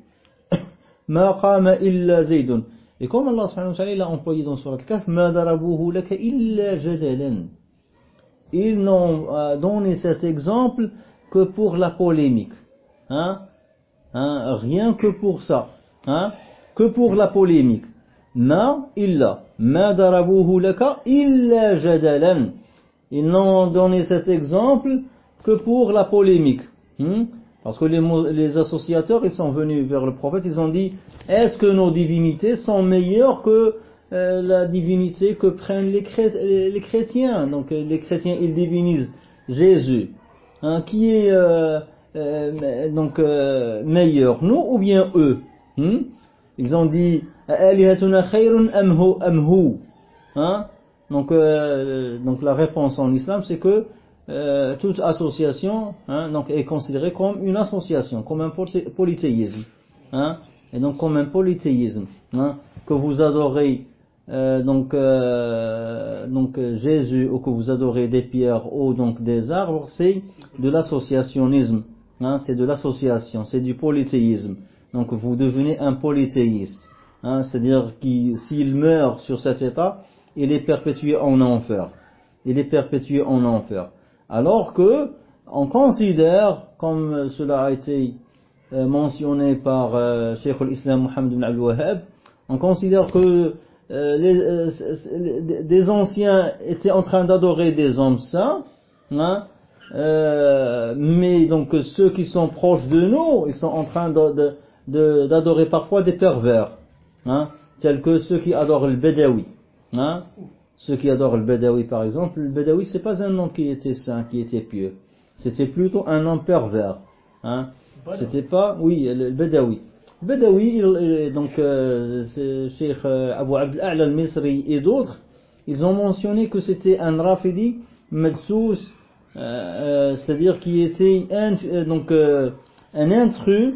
A: Ma qama illa zaydun. Et comme Allah subhanahu wa ta'ala l'a employé dans Surat Al-Kahf, ma darabuhu laka illa jadalan. Ils n'ont euh, donné cet exemple que pour la polémique. Hein? Hein? Rien que pour ça. Que pour la polémique. Ma illa. Ma darabuhu laka illa jadalan. Ils n'ont donné cet exemple que pour la polémique. Hmm? Parce que les, associateurs, ils sont venus vers le prophète, ils ont dit, est-ce que nos divinités sont meilleures que euh, la divinité que prennent les, les chrétiens? Donc euh, les chrétiens, ils divinisent Jésus. Hein, qui est euh, euh donc meilleur, nous ou bien eux hmm? Ils ont dit, hein? Donc, euh, donc la réponse en islam, c'est que euh, toute association hein, donc, est considérée comme une association, comme un polythéisme. Hein, et donc comme un polythéisme. Hein, que vous adorez euh, donc, euh, donc Jésus ou que vous adorez des pierres ou donc des arbres, c'est de l'associationnisme. Hein, c'est de l'association, c'est du polythéisme. Donc vous devenez un polythéiste. Hein, C'est-à-dire qu'il meurt sur cet état, il est perpétué en enfer. Il est perpétué en enfer. Alors que, on considère, comme cela a été euh, mentionné par euh, Cheikh l'Islam Mohammed ibn Al-Wahhab, on considère que euh, les, des anciens étaient en train d'adorer des hommes saints, hein, mais donc ceux qui sont proches de nous, ils sont en train d'adorer parfois des pervers, hein, tels que ceux qui adorent le Bédawi. Hein? ceux qui adorent le Badawi par exemple, le Badawi c'est pas un homme qui était saint, qui était pieux. C'était plutôt un homme pervers. Hein? C'était pas, oui, le Badawi. Le Badawi, donc euh, Cheikh euh, Abu Abd al-Misri et d'autres, ils ont mentionné que c'était un Rafidi Madsous, euh, c'est-à-dire qui était un, donc, un intrus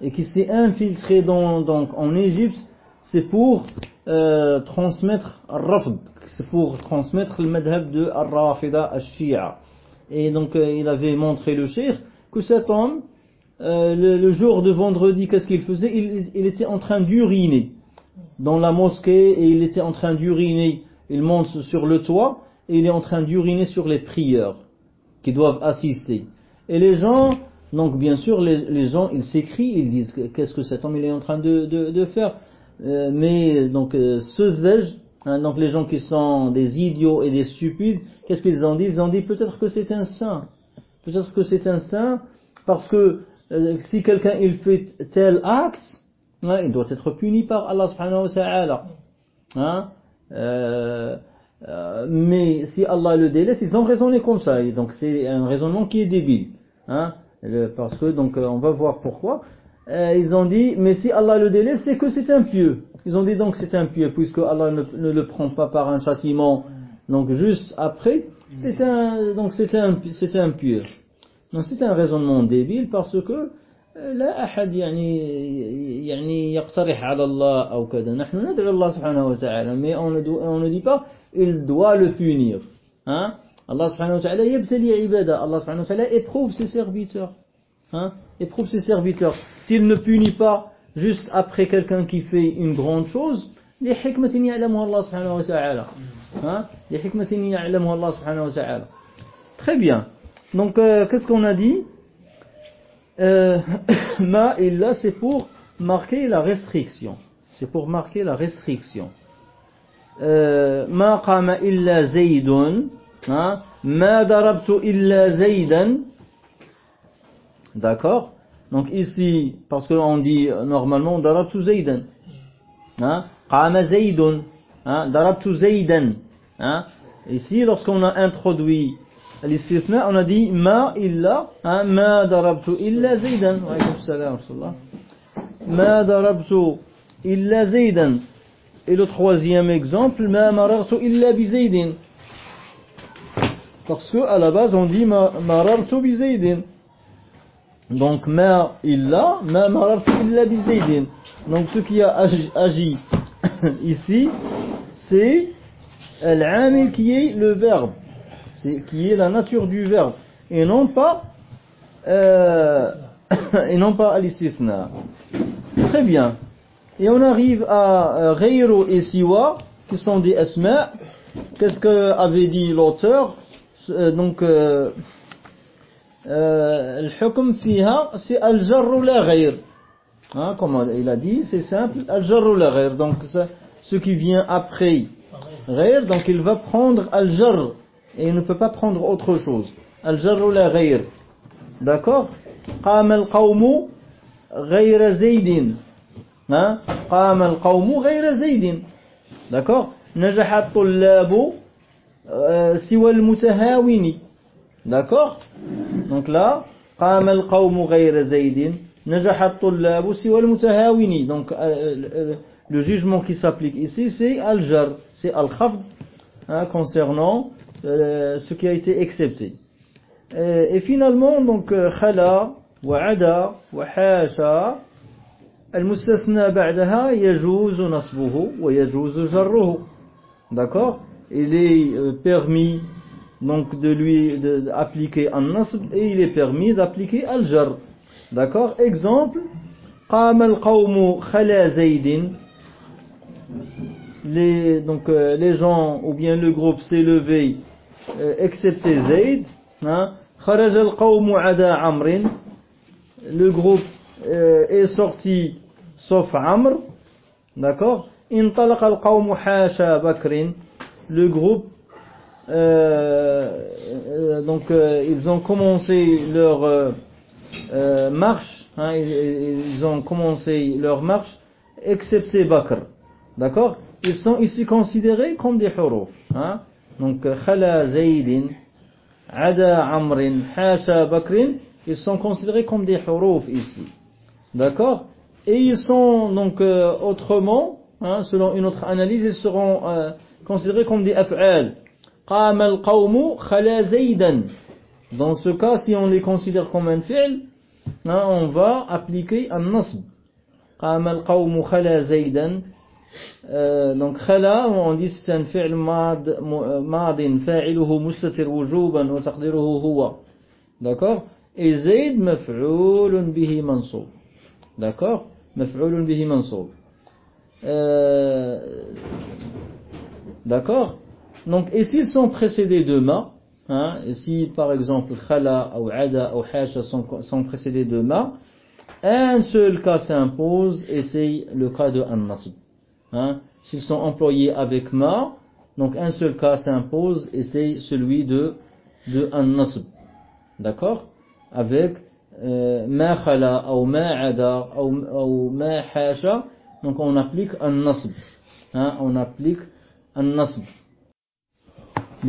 A: et qui s'est infiltré dans, donc, en Égypte, c'est pour transmettre Rafd, c'est pour transmettre le madhab de Ar-Rafida al-Shia. Et donc il avait montré le Cheikh que cet homme, le, jour de vendredi, qu'est-ce qu'il faisait? Il, était en train d'uriner dans la mosquée et il était en train d'uriner il monte sur le toit et il est en train d'uriner sur les prieurs qui doivent assister. Et les gens, donc bien sûr, les, gens, ils s'écrient, ils disent qu'est-ce que cet homme il est en train de, faire? Euh, mais donc euh, ce hein, donc les gens qui sont des idiots et des stupides, qu'est-ce qu'ils ont dit? Ils ont dit peut-être que c'est un saint. Peut-être que c'est un saint parce que euh, si quelqu'un il fait tel acte, hein, il doit être puni par Allah subhanahu wa ta'ala. Hein euh, euh, mais si Allah le délaisse, ils ont raisonné comme ça. Donc c'est un raisonnement qui est débile. Hein, parce que donc euh, on va voir pourquoi. ils ont dit, mais si Allah le délaisse, c'est que c'est un pieux. Ils ont dit donc c'est un pieux, puisque Allah ne, le prend pas par un châtiment. Donc juste après, c'est un donc c'est un c'est un pieux. Donc c'est un raisonnement débile parce que لا أحد يعني يعني يقترح على الله أو كذا نحن ندعو الله سبحانه وتعالى mais on ne, on ne dit pas il doit le punir hein Allah subhanahu wa ta'ala يبتلي عباده Allah subhanahu wa ta'ala éprouve ses serviteurs Hein, éprouve ses serviteurs. S'il ne punit pas juste après quelqu'un qui fait une grande chose, les hikmatin ya'lamuha Allah subhanahu wa ta'ala. Mm. Hein, les hikmatin ya'lamuha Allah subhanahu wa ta'ala. Très bien. Donc, euh, qu'est-ce qu'on a dit? Euh, ma et là, c'est pour marquer la restriction. C'est pour marquer la restriction. Euh, ma qama illa zaydun. Hein? Ma darabtu illa zaydan. D'accord Donc ici, parce que on dit euh, normalement darabtu Zaydan. Hein Qama Zaydun. Hein darabtu Zaydan. Hein ici, lorsqu'on a introduit l'istithna, on a dit ma illa, hein, ma darabtu illa Zaydan. Wa alaykum salam wa Ma darabtu illa Zaydan. Et le troisième exemple, ma marartu illa Bizaydin. Parce que à la base, on dit ma marartu Bizaydin donc ma illa ma marartu illa bi zaydin. Donc ce qui a agi, ici c'est l'amil qui est le verbe. Qui est la nature du verbe, et non pas, euh, et non pas à Très bien. Et on arrive à Ghayru et Siwa, qui sont des asma. Qu'est-ce que avait dit l'auteur? Euh, Donc, euh, le hukm fiha, c'est al-jarru la ghayr. Hein, comme il a dit, c'est simple, al-jarru la ghayr. Donc, ce qui vient après ghayr, donc il va prendre al-jarr et il ne peut pas prendre autre chose. Al-jarru la ghayr. D'accord قام القوم غير زيد ها قام القوم غير زيد d'accord نجح الطلاب سوى المتهاون d'accord donc là قام القوم غير زيد نجح الطلاب سوى المتهاون donc le jugement qui s'applique ici c'est al-jar c'est al-khafd concernant euh, ce qui a été accepté. Euh, et finalement, donc, euh, khala, wa hasha, المستثنى بعدها يجوز نصبه ويجوز جره d'accord il est permis donc de lui d'appliquer un nasb et il est permis d'appliquer al-jar. D'accord? Exemple, qama al-qawmu khala zaydin. Les, donc euh, les gens ou bien le groupe s'est levé euh, excepté Zayd. Hein. Kharaj al-qawmu ada amrin. Le groupe euh, est sorti sauf Amr. D'accord? Intalaqa al-qawmu hasha. Le groupe euh, euh, donc euh, ils ont commencé leur marche hein, ils, ont commencé leur marche excepté Bakr d'accord? Ils sont ici considérés comme des huruf. Hein? Donc, khala zaydin, ada amrin, hasha bakrin, ils sont considérés comme des huruf ici. D'accord? Et ils sont donc autrement, hein, selon une autre analyse, ils seront considérés comme des af'al. Qama al-qawmu khala zaydan. Dans ce cas, si on les considère comme un fi'l, hein, on va appliquer un nasb. Qama al-qawmu khala zaydan. Euh, donc khala, on dit c'est un fi'l mad, madin fa'iluhu mustatir wujuban wa taqdiruhu huwa. D'accord Et zayd maf'ulun bihi mansub. D'accord Maf'ulun bihi mansub. Euh, D'accord Donc, et s'ils sont précédés de ma, hein, si par exemple khala ou ada ou hasha sont, sont précédés de ma, un seul cas s'impose et c'est le cas de an-nasb. Hein. S'ils sont employés avec ma, donc un seul cas s'impose et c'est celui de, de an-nasb. D'accord? Avec euh, ma khala ou ma ada ou ma hasha, donc on applique an-nasb. Hein, on applique an-nasb.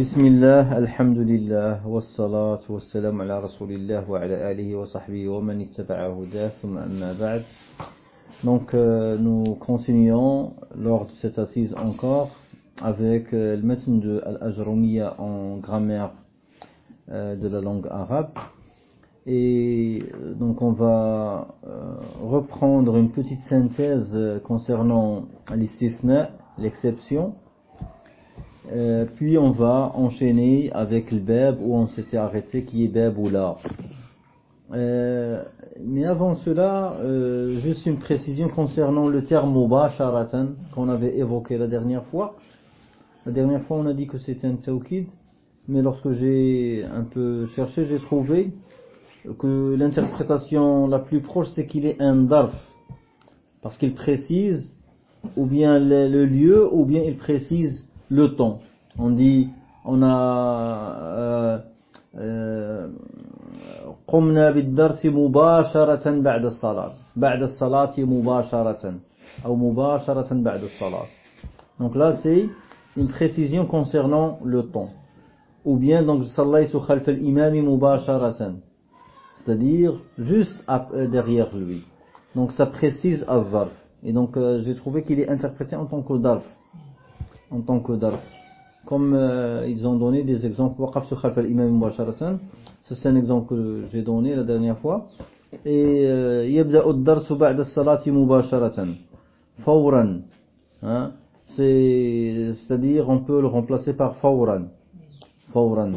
A: بسم الله الحمد لله والصلاة والسلام على رسول الله وعلى آله وصحبه ومن اتبع هداه ثم أما بعد Donc euh, nous continuons lors de cette assise encore avec euh, le médecin de Al-Ajrumiya en grammaire euh, de la langue arabe et euh, donc on va euh, reprendre une petite synthèse euh, concernant l'istisna, l'exception euh, puis on va enchaîner avec le bab où on s'était arrêté qui est bab ou là. Euh, mais avant cela, euh, juste une précision concernant le terme mubasharatan qu'on avait évoqué la dernière fois. La dernière fois on a dit que c'était un tawkid, mais lorsque j'ai un peu cherché, j'ai trouvé que l'interprétation la plus proche c'est qu'il est un darf, parce qu'il précise ou bien le, le lieu ou bien il précise le temps. On dit, on a قمنا بالدرس مباشرة بعد الصلاة بعد الصلاة مباشرة أو مباشرة بعد الصلاة donc là c'est une précision concernant le temps ou bien donc صليت خلف الإمام مباشرة c'est-à-dire juste derrière lui donc ça précise al-zarf et donc euh, j'ai trouvé qu'il est interprété en tant que darf en tant que dars. Comme euh, ils ont donné des exemples, waqaf sur khalf al-imam c'est un exemple que j'ai donné la dernière fois. Et euh, yabda ad-dars ba'da salati mubasharatan, fawran. Hein? C'est-à-dire on peut le remplacer par fawran. Fawran.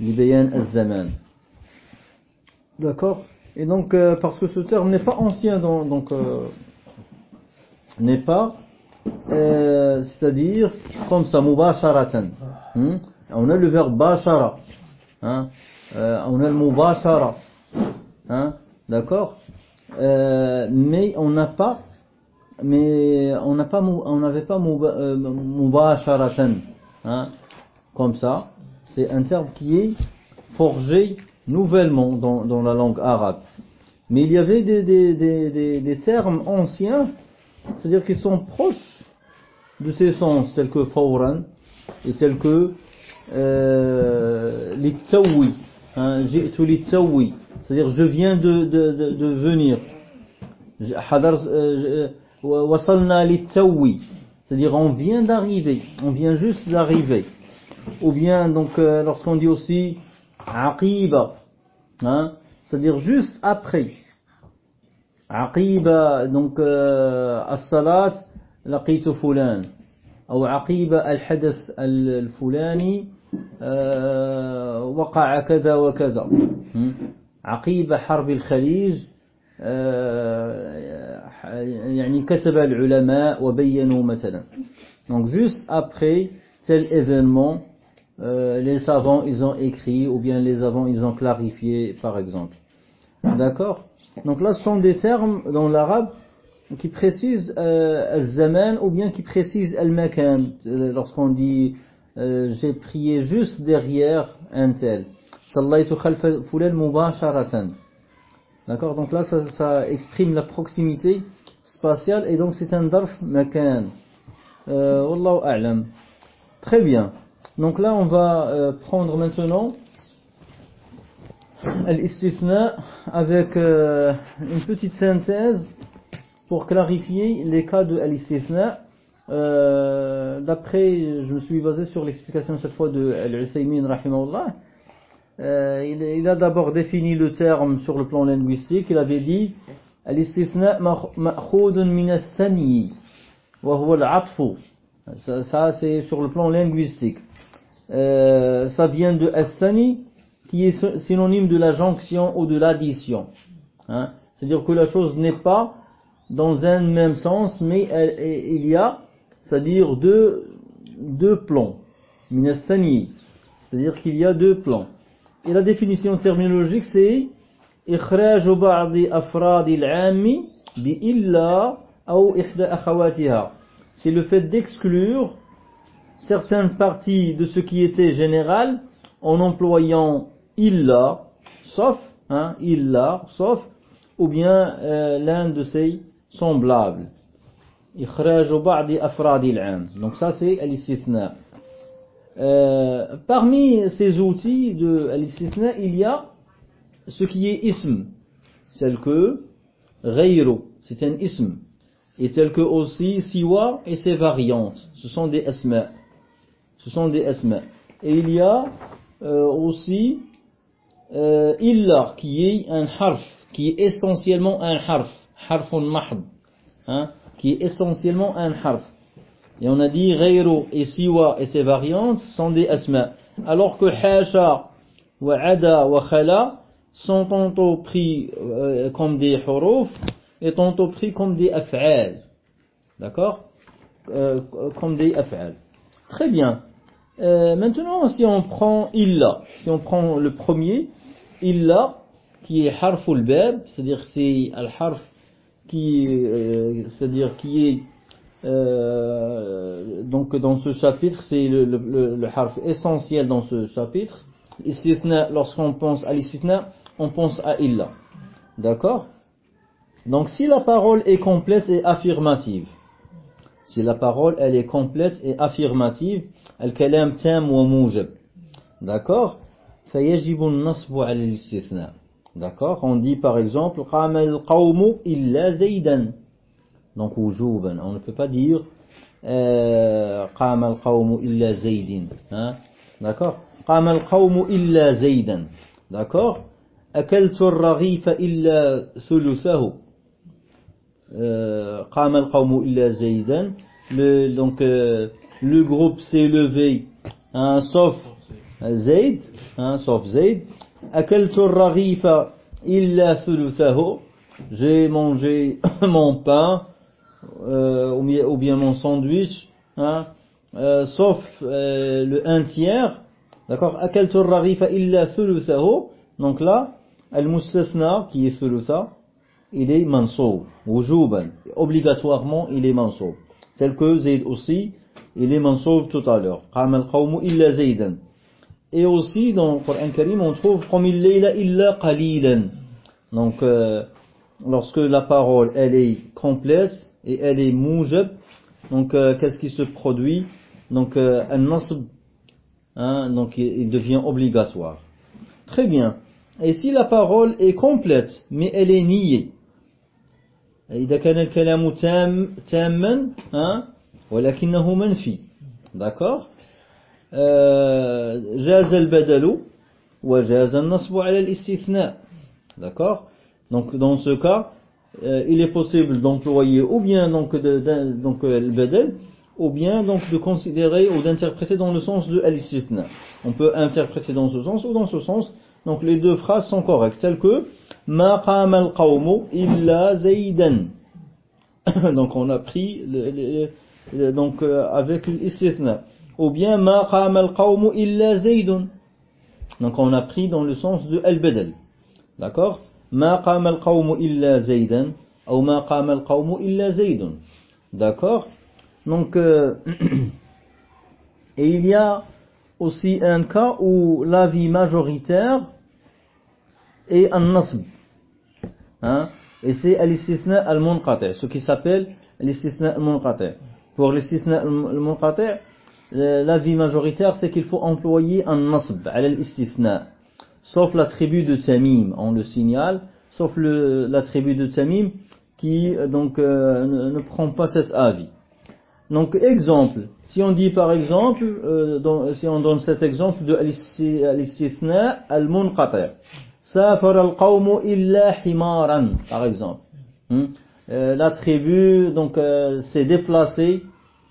A: Libayan al-zaman. D'accord? Et donc, euh, parce que ce terme n'est pas ancien, donc, euh, n'est pas euh, c'est-à-dire comme ça, mubasharatan. Hmm? On a le verbe bashara. Hein? Euh, on a le mubashara. Hein? D'accord? Euh, Mais on n'a pas, mais on n'avait pas mubasharatan. Hein? Comme ça, c'est un terme qui est forgé nouvellement dans, la langue arabe. Mais il y avait des, des termes anciens, c'est-à-dire qui sont proches de ces sens tels que fawran et tels que euh, l'itawi hein, c'est-à-dire je viens de, de, de, de venir. Euh, l'itawi c'est-à-dire on vient d'arriver. On vient juste d'arriver. Ou bien donc euh, lorsqu'on dit aussi aqiba hein, c'est-à-dire juste après. Aqiba donc euh, as-salat لقيت فلان أو عقيب الحدث الفلاني وقع كذا وكذا عقيب حرب الخليج يعني كتب العلماء وبينوا مثلا donc juste après tel événement euh, les savants ils ont écrit ou bien les savants ils ont clarifié par exemple d'accord donc là ce sont des termes dans l'arabe qui précise euh, zaman ou bien qui précise al-makan. Lorsqu'on dit euh, j'ai prié juste derrière un tel. Sallaytu khalfa fulan mubasharatan. D'accord? Donc là ça, ça, exprime la proximité spatiale et donc c'est un darf makan. Euh, Wallahu a'lam. Très bien. Donc là, on va euh, prendre maintenant l'istisna avec euh, une petite synthèse pour clarifier les cas de l'istisna. Euh, D'après, je me suis basé sur l'explication cette fois de Al-Usaymin rahimahullah. Euh, il, a d'abord défini le terme sur le plan linguistique. Il avait dit Al-istisna ma'khoudun min al-thani wa huwa al-atfu. Ça, c'est sur le plan linguistique. Euh, ça vient de al-thani qui est synonyme de la jonction ou de l'addition. Hein? C'est-à-dire que la chose n'est pas dans un même sens, mais elle, il y a, c'est-à-dire deux, deux plans. C'est-à-dire qu'il y a deux plans. Et la définition terminologique, c'est إخراج بعض أفراد العام بإلا أو إحدى أخواتها. C'est le fait d'exclure certaines parties de ce qui était général en employant illa, sauf, hein, illa, sauf, ou bien euh, l'un de ses semblables. إخراج بعض أفراد العام. Donc ça c'est l'istithna. Euh, parmi ces outils de l'istithna, il y a ce qui est ism, tel que ghayru, c'est un ism, et tel que aussi siwa et ses variantes, ce sont des asma. Ce sont des asma. Et il y a euh, aussi euh, illa qui est un harf, qui est essentiellement un harf, harfun mahd, hein, qui est essentiellement un harf. Et on a dit ghayru et siwa et ses variantes sont des asma. Alors que hasha wa ada wa khala sont tantôt pris euh, comme des huruf et tantôt pris comme des af'al. D'accord? Euh, Comme des af'al. Très bien. Euh, maintenant, si on prend illa, si on prend le premier, illa, qui est harful bab, c'est-à-dire c'est al-harf qui, euh, c'est-à-dire qui est euh, donc dans ce chapitre, c'est le, le, le, harf essentiel dans ce chapitre. lorsqu'on pense à l'istithna, on pense à illa. D'accord Donc si la parole est complète et affirmative, si la parole elle est complète et affirmative, al-kalam tam wa mujab. D'accord فيجب النصب على الاستثناء D'accord? On dit par exemple Qama al-qawmu illa zaydan. Donc wujuban. On ne peut pas dire euh, Qama al-qawmu illa zaydin. Hein? D'accord? Qama al-qawmu illa zaydan. D'accord? Akaltu ar-raghifa illa thuluthahu. Euh, Qama al-qawmu illa zaydan. donc euh, le groupe s'est levé hein, sauf Zayd, hein, sauf Zayd j'ai mangé mon pain euh, ou bien mon sandwich, hein. euh, sauf euh, le un tiers. D'accord? Akaltu rarifa illa sulusahu. Donc là, al-mustasna qui est sulusa, il est mansoub, wujuban. Obligatoirement, il est mansoub. Tel que Zayd aussi, il est mansoub tout à l'heure. Qama al-qawmu illa. Et aussi, dans le Coran Karim, on trouve Qam il-layla illa qalilan. Donc, euh, lorsque la parole, elle est complète et elle est moujab, donc euh, qu'est-ce qui se produit Donc, euh, un-nasb, hein, donc il devient obligatoire. Très bien. Et si la parole est complète, mais elle est niée, إذا كان الكلام تام تاما ها ولكنه منفي d'accord جاز البدل وجاز النصب على الاستثناء d'accord donc dans ce cas euh, il est possible d'employer ou bien donc de, de, donc le badal ou bien donc de considérer ou d'interpréter dans le sens de al-istithna on peut interpréter dans ce sens ou dans ce sens donc les deux phrases sont correctes, telles que Ma qama al-qawmu illa zaydan. donc on a pris le, le, donc euh, avec l'istithna. Ou bien Ma qama al-qawmu illa zaydun. Donc on a pris dans le sens de al-badal. D'accord? Ma qama al-qawmu illa zaydan ou Ma qama al-qawmu illa zaydun. D'accord? Donc euh, il y a aussi un cas où l'avis majoritaire et un nasb. Hein? Et c'est al-istisna al-munqati, ce qui s'appelle al-istisna al-munqati. pour l'istisna al-munqati' l'avis majoritaire c'est qu'il faut employer un nasb ala l'istisna sauf la tribu de Tamim on le signale. Sauf la tribu de Tamim qui donc euh, ne, prend pas cet avis. Donc exemple si on dit par exemple euh, si on donne cet exemple de l'istisna al-munqati' safar al-qawmu illa himaran par exemple. Hmm? Euh, la tribu donc euh, s'est déplacée,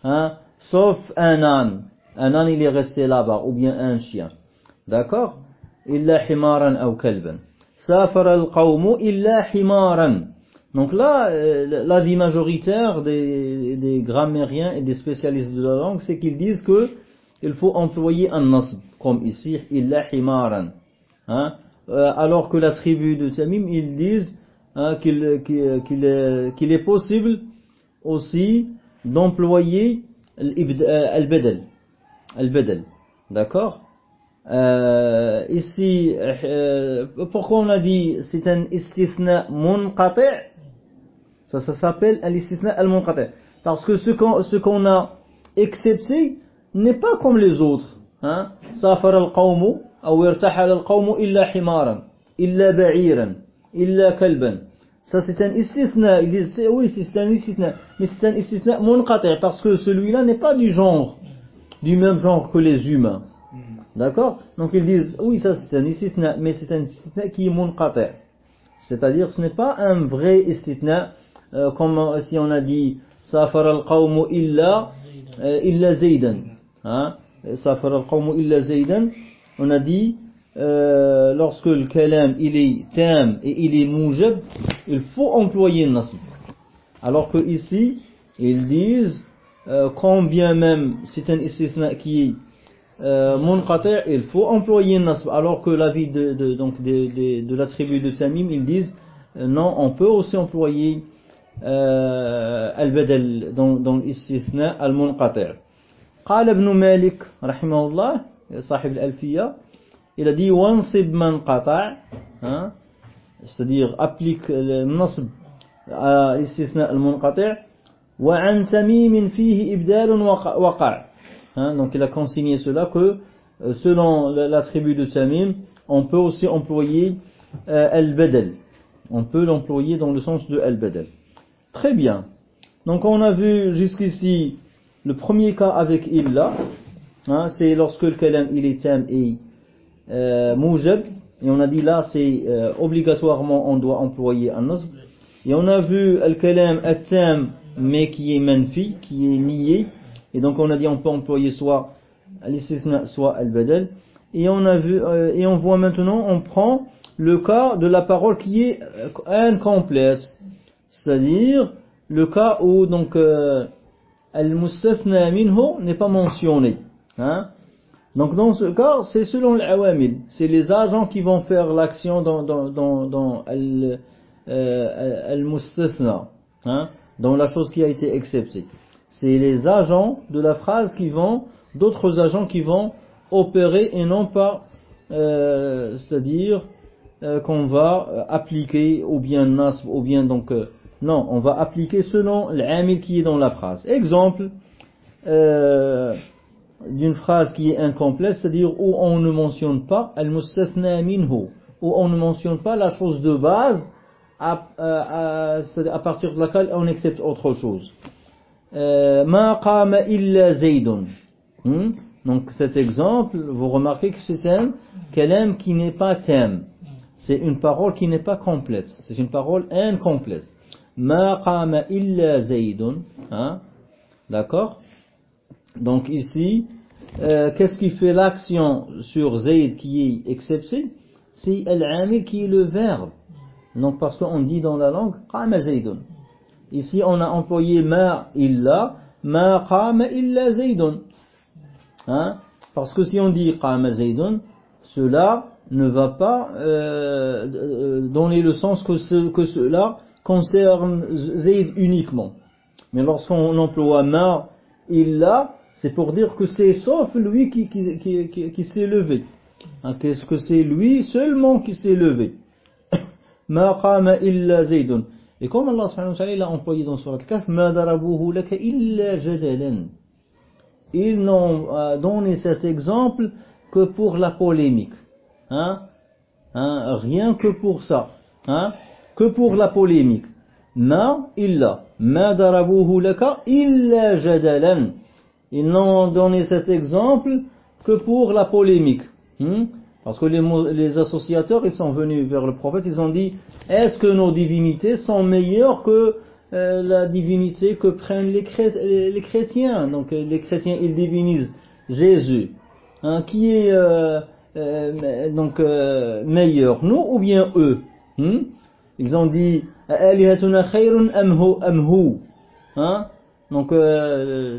A: hein, sauf un âne. Un âne il est resté là-bas, ou bien un chien. D'accord? Illa himaran ou kalban. Safar al-qawmu illa himaran. Donc là, euh, l'avis majoritaire des, des grammairiens et des spécialistes de la langue, c'est qu'ils disent que il faut employer un nasb, comme ici, illa himaran. Hein? alors que la tribu de Tamim, ils disent hein, qu'il est, est, possible aussi d'employer al-badal. Al-badal. D'accord euh, Ici, euh, pourquoi on a dit c'est un istithna munqati' Ça, ça s'appelle l'istithna al-munqati' Parce que ce qu'on ce qu'on a excepté n'est pas comme les autres. Hein? سافر القوم أو ارتحل القوم إلا حمارا إلا بعيرا illa kalban. Ça c'est un istithna. Ils disent oui c'est un istithna. Mais c'est un istithna munqati parce que celui-là n'est pas du genre, du même genre que les humains. D'accord? Donc ils disent oui ça c'est un istithna, mais c'est un istithna qui est munqati. C'est-à-dire ce n'est pas un vrai istithna euh, comme euh, si on a dit safar al-qawmu illa euh, illa zaydan. Hein? Safar al-qawmu illa zaydan. On a dit euh, lorsque le kalam il est tam et il est mujab, il faut employer nasb. Alors que ici, ils disent, euh, quand bien même c'est un istisna qui est euh, munqati', il faut employer nasb. Alors que l'avis de, de, donc de, de, de la tribu de Tamim, ils disent, euh, non, on peut aussi employer euh, al-badal dans, dans l'istisna al-munqati'. قال ابن مالك رحمه الله صاحب الألفية il a dit wansib man qata' hein, c'est-à-dire applique le nasb à l'istisna al-munqati' wa an tamim fihi ibdal waqa' hein, donc il a consigné cela que euh, selon la, tribu de Tamim on peut aussi employer euh, al-badal. On peut l'employer dans le sens de al-badal. Très bien. Donc on a vu jusqu'ici le premier cas avec illa hein, c'est lorsque le kalam il est tam et euh, et on a dit là c'est euh, obligatoirement on doit employer un nasb. Et on a vu al-kalam at-tam mais qui est manfi qui est nié. Et donc on a dit on peut employer soit al soit al-badal. Et on a vu euh, et on voit maintenant on prend le cas de la parole qui est euh, incomplète. C'est-à-dire le cas où donc al-mustathna minhu n'est pas mentionné hein donc dans ce cas, c'est selon l'awamil. C'est les agents qui vont faire l'action dans, dans, dans, dans euh, al-mustasna, hein, dans la chose qui a été acceptée. C'est les agents de la phrase qui vont, d'autres agents qui vont opérer et non pas, euh, c'est-à-dire euh, qu'on va appliquer ou bien nasb ou bien donc euh, non, on va appliquer selon l'amil qui est dans la phrase. Exemple. Euh, d'une phrase qui est incomplète, c'est-à-dire où on ne mentionne pas où on ne mentionne pas la chose de base à, à, à, partir de laquelle on accepte autre chose. Euh, ma qama illa zaydun. Hmm? Donc cet exemple, vous remarquez que c'est un kalam qui n'est pas thème. C'est une parole qui n'est pas complète. C'est une parole incomplète. Ma qama illa zaydun. Hein? D'accord? Donc ici, euh, qu'est-ce qui fait l'action sur Zayd qui est excepté? C'est al-amil qui est le verbe. Donc parce qu'on dit dans la langue qama Zaydun. Ici on a employé ma illa, ma qama illa Zaydun. Hein? Parce que si on dit qama Zaydun, cela ne va pas euh, euh, donner le sens que, ce, que cela concerne Zayd uniquement. Mais lorsqu'on emploie ma illa, c'est pour dire que c'est sauf lui qui, s'est levé. Hein, Qu'est-ce que c'est lui seulement qui s'est levé? Ma qama illa zaydun. Et comme Allah subhanahu wa ta'ala l'a employé dans Surat Al-Kahf, ma darabuhu laka illa jadalan. Ils n'ont euh, donné cet exemple que pour la polémique. Hein? Hein? Rien que pour ça. Que pour la polémique. Ma illa. Ma darabuhu laka illa jadalan. Ils n'ont donné cet exemple que pour la polémique. Hmm? Parce que les, associateurs, ils sont venus vers le prophète, ils ont dit, est-ce que nos divinités sont meilleures que euh, la divinité que prennent les, les, chrétiens? Donc euh, les chrétiens, ils divinisent Jésus. Hein, qui est euh, donc meilleur, nous ou bien eux hmm? Ils ont dit, hein? Donc,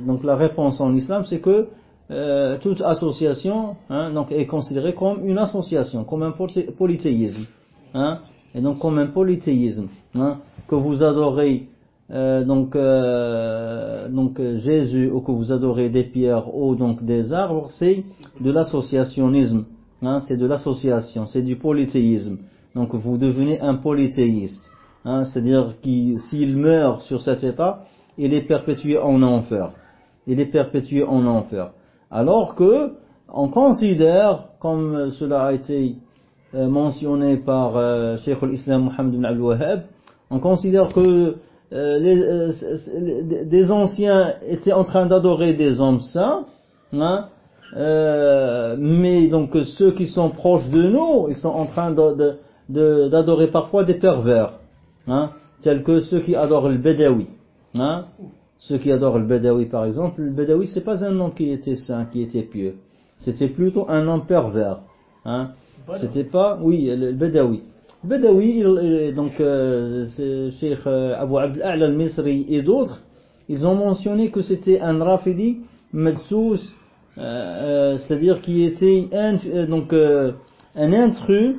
A: donc la réponse en islam, c'est que euh, toute association hein, donc, est considérée comme une association, comme un polythéisme. Hein, et donc comme un polythéisme. Hein, que vous adorez euh, donc, euh, donc Jésus ou que vous adorez des pierres ou donc des arbres, c'est de l'associationnisme. C'est de l'association, c'est du polythéisme. Donc vous devenez un polythéiste. C'est-à-dire qu'il s'il meurt sur cet état, il est perpétué en enfer. Il est perpétué en enfer. Alors que on considère, comme cela a été euh, mentionné par euh, al-Islam Muhammad ibn Abdul Wahhab, on considère que euh, les, des anciens étaient en train d'adorer des hommes saints, hein, mais donc ceux qui sont proches de nous, ils sont en train d'adorer parfois des pervers, hein, tels que ceux qui adorent le Bedawi. Hein, ceux qui adorent le Badawi par exemple, le Badawi c'est pas un homme qui était saint, qui était pieux. C'était plutôt un homme pervers. Hein? C'était pas, oui, le Badawi. Le Badawi, donc euh, Cheikh euh, Abu Abd al-Misri et d'autres, ils ont mentionné que c'était un Rafidi Madsous, euh, euh, c'est-à-dire qui était un, donc un intrus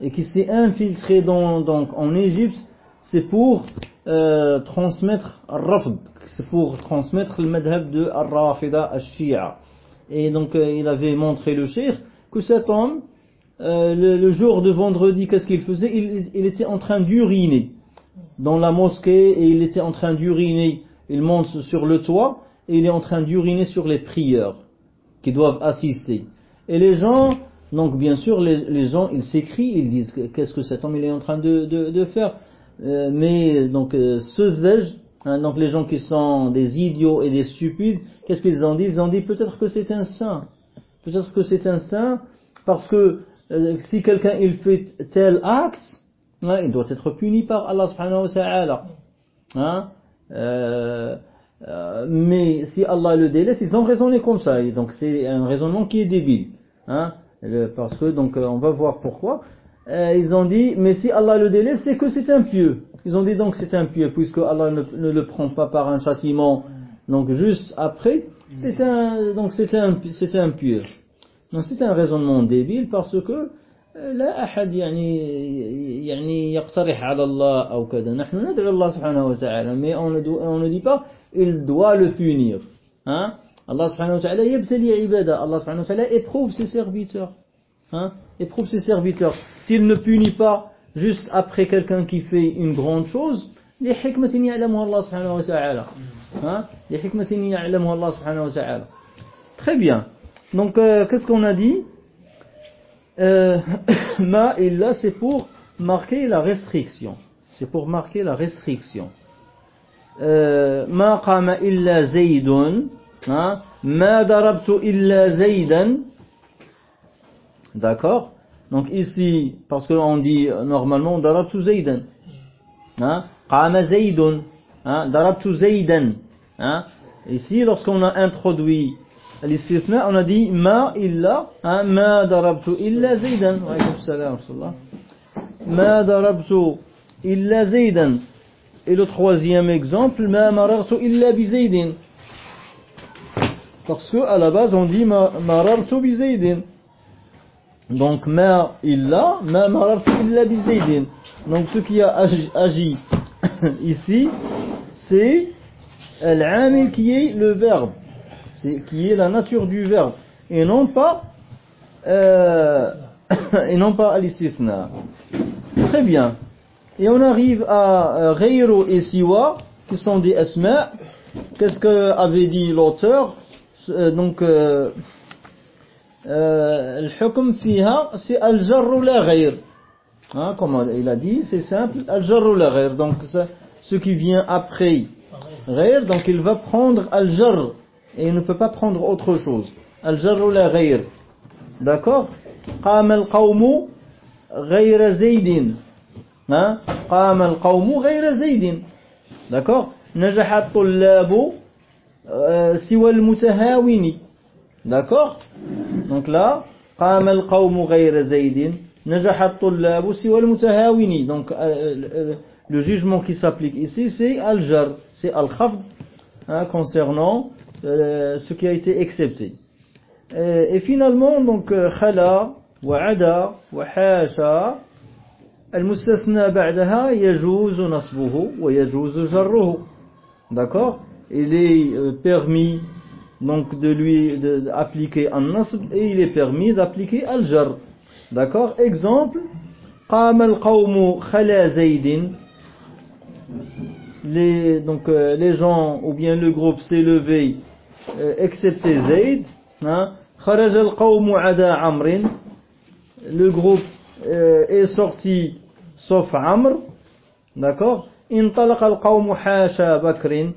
A: et qui s'est infiltré dans, donc en Égypte, c'est pour euh, transmettre Rafd, c'est pour transmettre le madhab de Ar-Rafida Al-Shia. Et donc euh, il avait montré le cheikh que cet homme, euh, le, jour de vendredi, qu'est-ce qu'il faisait? Il, était en train d'uriner dans la mosquée et il était en train d'uriner. Il monte sur le toit et il est en train d'uriner sur les prieurs qui doivent assister. Et les gens, donc bien sûr, les, gens, ils s'écrient, ils disent qu'est-ce que cet homme il est en train de faire? Euh, mais donc euh, ce hein, donc les gens qui sont des idiots et des stupides, qu'est-ce qu'ils ont dit Ils ont dit peut-être que c'est un saint. Peut-être que c'est un saint parce que euh, si quelqu'un il fait tel acte, hein, il doit être puni par Allah subhanahu wa ta'ala. Hein mais si Allah le délaisse, ils ont raisonné comme ça. Donc c'est un raisonnement qui est débile. Hein parce que donc on va voir pourquoi Euh, ils ont dit, mais si Allah le délaisse, c'est que c'est un pieux. Ils ont dit donc c'est un pieux, puisque Allah ne, le prend pas par un châtiment, donc juste après, c'est un, donc c'est un, c'est un pieux. Donc c'est un raisonnement débile parce que لا أحد يعني يعني يقترح على الله أو كذا نحن ندعو الله سبحانه وتعالى mais on ne, on ne dit pas il doit le punir hein Allah subhanahu wa ta'ala يبتلي عباده Allah subhanahu wa ta'ala éprouve ses serviteurs hein, Éprouve ses serviteurs. S'il ne punit pas juste après quelqu'un qui fait une grande chose, les. Très bien. Donc, euh, qu'est-ce qu'on a dit? Euh, Ma et là, c'est pour marquer la restriction. C'est pour marquer la restriction. Euh, ma qama illa zaydun. Hein, ma darabtu illa zaydan. D'accord Donc ici, parce qu'on dit normalement darabtu zaydan. Hein Qama. Hein Darabtu zaydan. Hein Ici, lorsqu'on a introduit l'istithna, on a dit ma illa, hein, ma darabtu illa zaydan. Wa alaykum salam Ma darabtu illa zaydan. Et le troisième exemple, ma marartu illa bi zaydin. Parce que à la base on dit ma marartu bi. Donc, ma illa, ma marartu illa. Donc, ce qui a agi, ici, c'est l'amil qui est le verbe, c'est qui est la nature du verbe, et non pas, euh, et non pas al Très bien. Et on arrive à ghayru et siwa, qui sont des asma. Qu'est-ce que avait dit l'auteur? Euh, Donc, euh, euh, الحكم فيها c'est al-jarr la ghayr. Hein, comme il a dit, c'est simple, al-jarr la ghayr. Donc, ça, ce qui vient après ghayr, donc il va prendre al-jarr et il ne peut pas prendre autre chose. Al-jarr la ghayr. D'accord قام القوم غير زيد hein قام القوم غير زيد d'accord نجح الطلاب euh, سوى المتهاون d'accord donc là قام القوم غير زيد نجح الطلاب سوى المتهاون donc euh, euh, le jugement qui s'applique ici c'est al-jar c'est al-khafd concernant euh, ce qui a été accepté et finalement donc khala وعدا وحاشا المستثنى بعدها يجوز نصبه ويجوز جره d'accord il est euh, permis donc de lui d'appliquer un nasb et il est permis d'appliquer al-jar d'accord exemple قام القوم خلا زيد les donc euh, les gens ou bien le groupe s'est levé euh, excepté Zayd hein خرج القوم عدا عمرو le groupe euh, est sorti sauf Amr, d'accord انطلق القوم حاشا بكر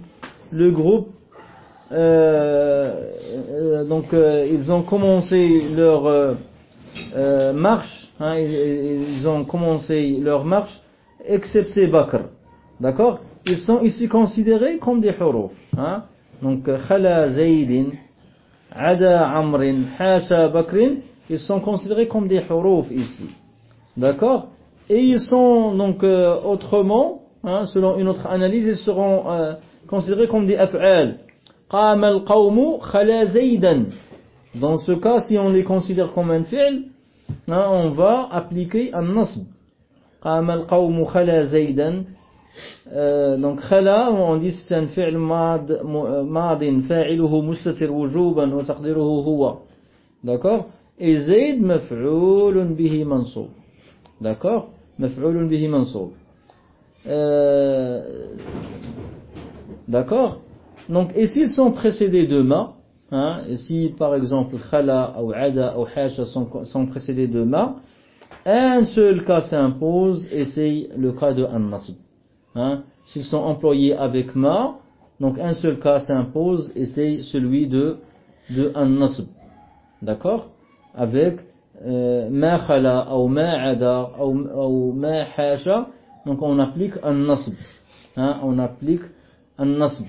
A: le groupe euh, euh, donc euh, ils ont commencé leur marche hein, ils, ont commencé leur marche excepté Bakr d'accord? Ils sont ici considérés comme des huruf hein donc khala Zaydin ada Amrin hasha Bakrin ils sont considérés comme des huruf ici. D'accord? Et ils sont donc autrement, hein, selon une autre analyse, ils seront considérés comme des af'al. قام القوم khala zaydan. Dans ce cas, si on les considère comme un fi'l, on va appliquer un nasb. قام القوم khala zaydan. donc خلا on dit c'est un فعل ماض ماض فاعله مستتر وجوبا وتقديره هو d'accord et زيد مفعول به منصوب d'accord مفعول به منصوب d'accord Donc, et s'ils sont précédés de ma, hein, et si par exemple khala ou ada ou hasha sont, sont précédés de ma, un seul cas s'impose et c'est le cas de an-nasb. Hein, S'ils sont employés avec ma, donc un seul cas s'impose et c'est celui de, de an-nasb. D'accord? Avec ma khala ou ma ada ou ma hasha donc on applique un nasb hein, on applique un nasb